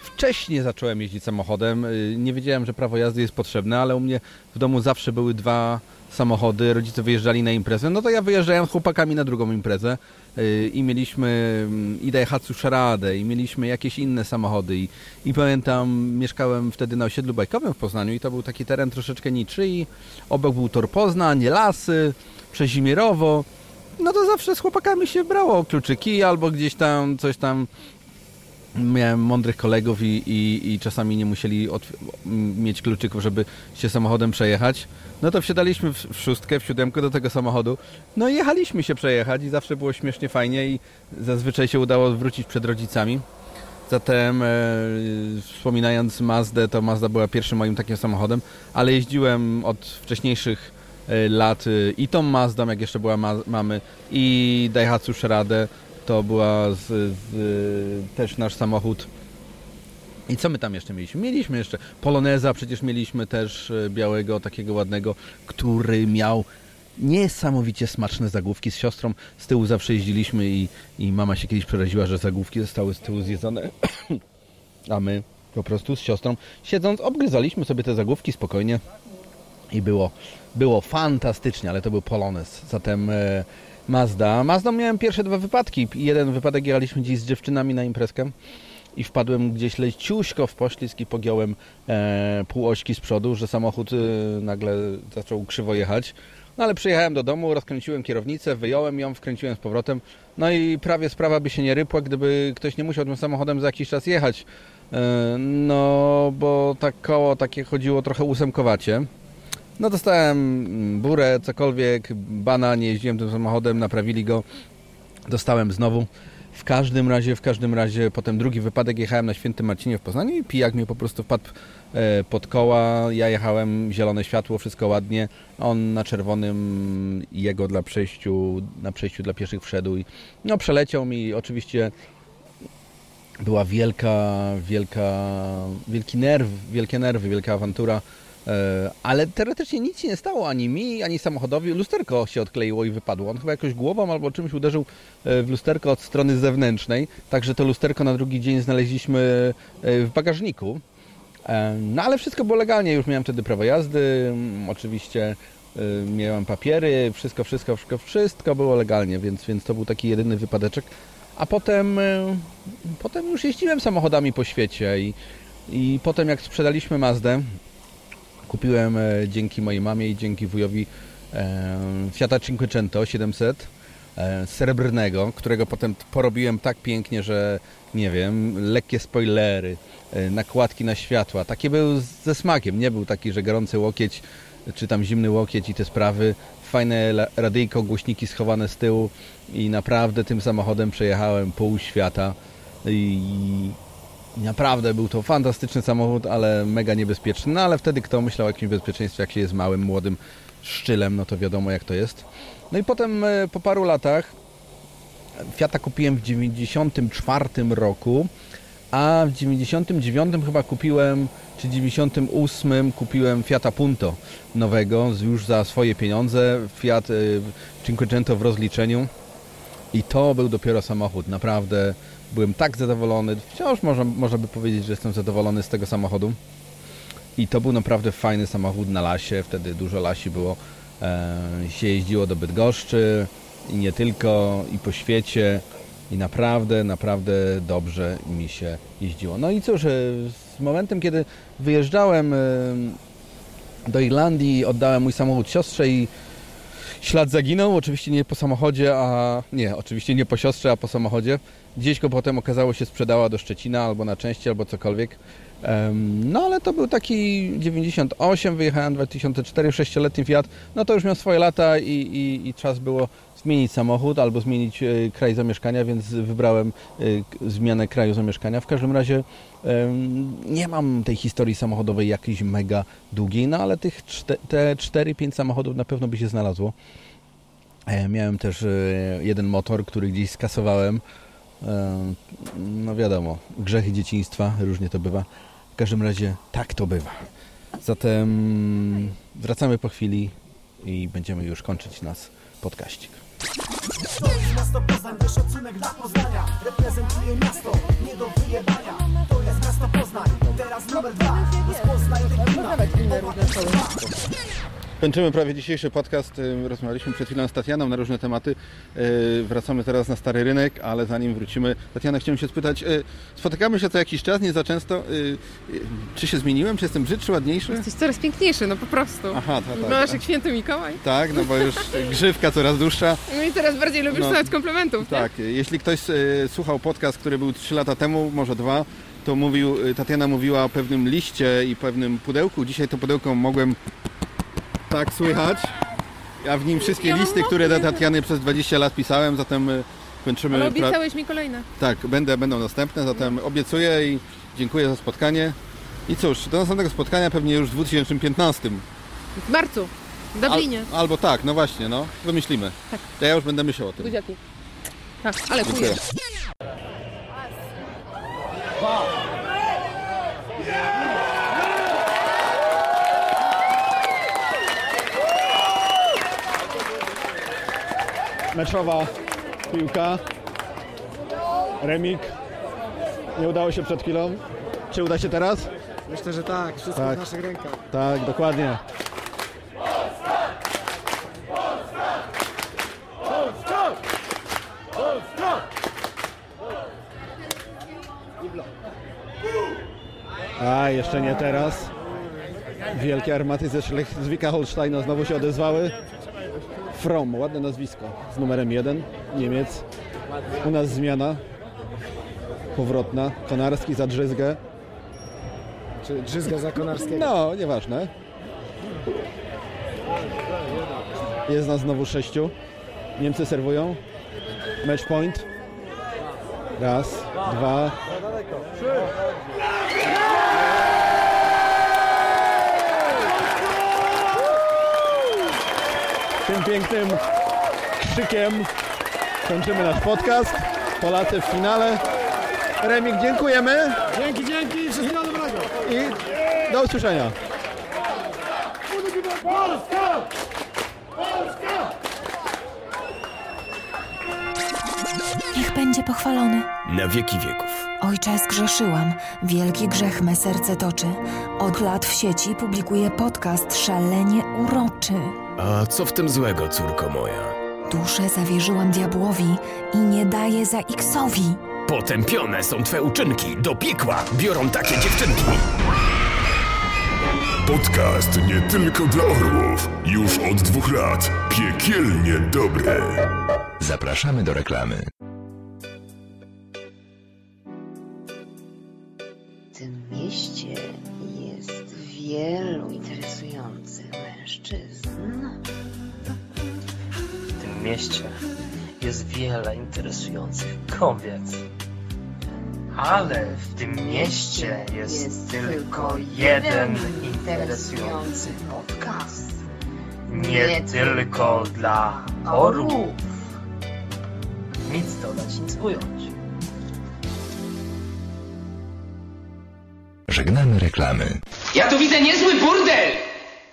Speaker 1: wcześnie zacząłem jeździć samochodem. Y, Nie wiedziałem, że prawo jazdy jest potrzebne, ale u mnie w domu zawsze były dwa samochody. Rodzice wyjeżdżali na imprezę. No to ja wyjeżdżałem z chłopakami na drugą imprezę y, i mieliśmy mm, i Daihatsu Szaradę i mieliśmy jakieś inne samochody i, i pamiętam, mieszkałem wtedy na osiedlu bajkowym w Poznaniu i to był taki teren troszeczkę niczy i obok był tor Poznań, lasy, Przezimierowo. No to zawsze z chłopakami się brało kluczyki albo gdzieś tam coś tam miałem mądrych kolegów i, i, i czasami nie musieli mieć kluczyków, żeby się samochodem przejechać. No to wsiadaliśmy w, w szóstkę, w siódemkę do tego samochodu. No i jechaliśmy się przejechać i zawsze było śmiesznie fajnie i zazwyczaj się udało wrócić przed rodzicami. Zatem e, wspominając Mazdę, to Mazda była pierwszym moim takim samochodem, ale jeździłem od wcześniejszych e, lat e, i tą Mazdą, jak jeszcze była ma- mamy, i Daihatsu Szaradę. To była z, z, też nasz samochód. I co my tam jeszcze mieliśmy? Mieliśmy jeszcze Poloneza, przecież mieliśmy też e, białego, takiego ładnego, który miał niesamowicie smaczne zagłówki z siostrą. Z tyłu zawsze jeździliśmy i, i mama się kiedyś przeraziła, że zagłówki zostały z tyłu zjedzone. A my po prostu z siostrą siedząc obgryzaliśmy sobie te zagłówki spokojnie i było, było fantastycznie, ale to był Polonez. Zatem e, Mazda. Mazdą miałem pierwsze dwa wypadki. Jeden wypadek jechaliśmy gdzieś z dziewczynami na imprezkę i wpadłem gdzieś leciuśko w poślizg i pogiąłem e, pół ośki z przodu, że samochód e, nagle zaczął krzywo jechać. No ale przyjechałem do domu, rozkręciłem kierownicę, wyjąłem ją, wkręciłem z powrotem. No i prawie sprawa by się nie rypła, gdyby ktoś nie musiał tym samochodem za jakiś czas jechać. E, no bo tak koło takie chodziło trochę ósemkowacie. No dostałem burę, cokolwiek, bana, nie jeździłem tym samochodem, naprawili go, dostałem znowu. W każdym razie, w każdym razie, potem drugi wypadek jechałem na Świętym Marcinie w Poznaniu i pijak mi po prostu wpadł e, pod koła. Ja jechałem, zielone światło, wszystko ładnie. On na czerwonym, jego dla przejściu, na przejściu dla pieszych wszedł i no przeleciał mi oczywiście była wielka, wielka, wielki nerw, wielkie nerwy, wielka awantura. E, Ale teoretycznie nic się nie stało ani mi, ani samochodowi. Lusterko się odkleiło i wypadło. On chyba jakoś głową albo czymś uderzył e, w lusterko od strony zewnętrznej. Także to lusterko na drugi dzień znaleźliśmy e, w bagażniku. No ale wszystko było legalnie. Już miałem wtedy prawo jazdy. mm, Oczywiście miałem papiery. Wszystko, wszystko, wszystko, wszystko było legalnie, więc, więc to był taki jedyny wypadeczek. A potem, potem już jeździłem samochodami po świecie i, i potem jak sprzedaliśmy Mazdę, kupiłem e, dzięki mojej mamie i dzięki wujowi e, Fiata Cinquecento 700 e, srebrnego, którego potem porobiłem tak pięknie, że nie wiem, lekkie spoilery, nakładki na światła. Taki był ze smakiem, nie był taki, że gorący łokieć czy tam zimny łokieć i te sprawy. Fajne radyjko, głośniki schowane z tyłu i naprawdę tym samochodem przejechałem pół świata i naprawdę był to fantastyczny samochód, ale mega niebezpieczny. No ale wtedy kto myślał o jakimś bezpieczeństwie, jak się jest małym, młodym szczylem, no to wiadomo jak to jest. No i potem e, po paru latach Fiata kupiłem w 94 roku, a w 99 chyba kupiłem, czy 98 kupiłem Fiata Punto nowego, już za swoje pieniądze, Fiat y, Cinquecento w rozliczeniu i to był dopiero samochód, naprawdę byłem tak zadowolony, wciąż można, można by powiedzieć, że jestem zadowolony z tego samochodu. I to był naprawdę fajny samochód na lasie, wtedy dużo lasi było, e, się jeździło do Bydgoszczy i nie tylko, i po świecie. I naprawdę, naprawdę dobrze mi się jeździło. No i cóż, e, z momentem, kiedy wyjeżdżałem e, do Irlandii, oddałem mój samochód siostrze i ślad zaginął, oczywiście nie po samochodzie, a nie, oczywiście nie po siostrze, a po samochodzie. Gdzieś go potem okazało się sprzedała do Szczecina albo na części, albo cokolwiek. No ale to był taki 98, wyjechałem 2004, 6-letni Fiat, no to już miał swoje lata i, i, i czas było zmienić samochód albo zmienić e, kraj zamieszkania, więc wybrałem e, zmianę kraju zamieszkania. W każdym razie nie mam tej historii samochodowej jakiejś mega długiej, no ale tych te 4-5 samochodów na pewno by się znalazło. E, Miałem też jeden motor, który gdzieś skasowałem. No wiadomo, grzechy dzieciństwa, różnie to bywa. W każdym razie tak to bywa. Zatem wracamy po chwili i będziemy już kończyć nas podkaścik.
Speaker 20: To jest miasto Poznań, wiesz szacunek dla Poznania. Reprezentuje miasto, nie do wyjebania. To jest miasto Poznań, teraz numer dwa. Rozpoznaj te klima
Speaker 1: Kończymy prawie dzisiejszy podcast. Rozmawialiśmy przed chwilą z Tatianą na różne tematy. Y, Wracamy teraz na Stary Rynek, ale zanim wrócimy, Tatiana, chciałem się spytać, y, spotykamy się co jakiś czas, nie za często. Y, y, Czy się zmieniłem? Czy jestem brzydszy, ładniejszy?
Speaker 13: Jesteś coraz piękniejszy, no po prostu.
Speaker 1: Aha, tak, tak.
Speaker 13: Wyglądasz jak święty Mikołaj.
Speaker 1: Tak, no bo już grzywka coraz dłuższa.
Speaker 13: No i teraz bardziej lubisz
Speaker 1: No,
Speaker 13: słuchać komplementów,
Speaker 1: Tak, jeśli ktoś słuchał podcast, który był 3 lata temu, może dwa, to mówił, Tatiana mówiła o pewnym liście i pewnym pudełku. Dzisiaj to pudełko mogłem tak słychać. Ja w nim wszystkie listy, które do Tatiany przez 20 lat pisałem, zatem y, kończymy.
Speaker 13: Ale
Speaker 1: pra-
Speaker 13: obiecałeś mi kolejne.
Speaker 1: Tak, będę, będą następne, zatem obiecuję i dziękuję za spotkanie. I cóż, do następnego spotkania pewnie już w 2015.
Speaker 13: W marcu. W Dublinie.
Speaker 1: Al, albo tak, no właśnie, no. Wymyślimy.
Speaker 13: Tak.
Speaker 1: To ja już będę myślał o tym.
Speaker 13: Buziaki. Tak, ale
Speaker 1: Dziękuję.
Speaker 13: pójdę.
Speaker 26: Meczowa piłka. Remik. Nie udało się przed chwilą. Czy uda się teraz?
Speaker 16: Myślę, że tak, wszystko
Speaker 26: Tak.
Speaker 16: w naszych rękach.
Speaker 26: Tak, dokładnie. A, jeszcze nie teraz. Wielkie armaty ze Schleswika Holsteina znowu się odezwały. From, ładne nazwisko, z numerem 1, Niemiec. U nas zmiana powrotna. Konarski za Drzyzgę.
Speaker 16: Czy Drzyzga za Konarskiego?
Speaker 26: No, nieważne. Jest nas znowu sześciu. Niemcy serwują. Match point. Raz, dwa. Tym pięknym krzykiem kończymy nasz podcast. Polacy w finale. Remik, dziękujemy.
Speaker 16: Dzięki, dzięki, wszystkiego dobrego.
Speaker 26: I do usłyszenia.
Speaker 20: Polska! Polska!
Speaker 19: Niech będzie pochwalony.
Speaker 27: Na wieki wieków.
Speaker 19: Ojcze, zgrzeszyłam. Wielki grzech me serce toczy. Od lat w sieci publikuję podcast szalenie uroczy.
Speaker 27: A co w tym złego, córko moja?
Speaker 19: Duszę zawierzyłam diabłowi i nie daję za X-owi.
Speaker 27: Potępione są twe uczynki. Do piekła biorą takie dziewczynki.
Speaker 28: Podcast nie tylko dla orłów. Już od dwóch lat. Piekielnie dobry.
Speaker 27: Zapraszamy do reklamy.
Speaker 29: W tym mieście jest
Speaker 30: wielu interesujących mężczyzn.
Speaker 29: W tym mieście jest wiele interesujących kobiet. Ale w tym mieście jest, tylko jeden interesujący podcast. Nie tylko dla orłów. Nic dodać, nic ująć.
Speaker 21: Żegnamy reklamy.
Speaker 31: Ja tu widzę niezły burdel!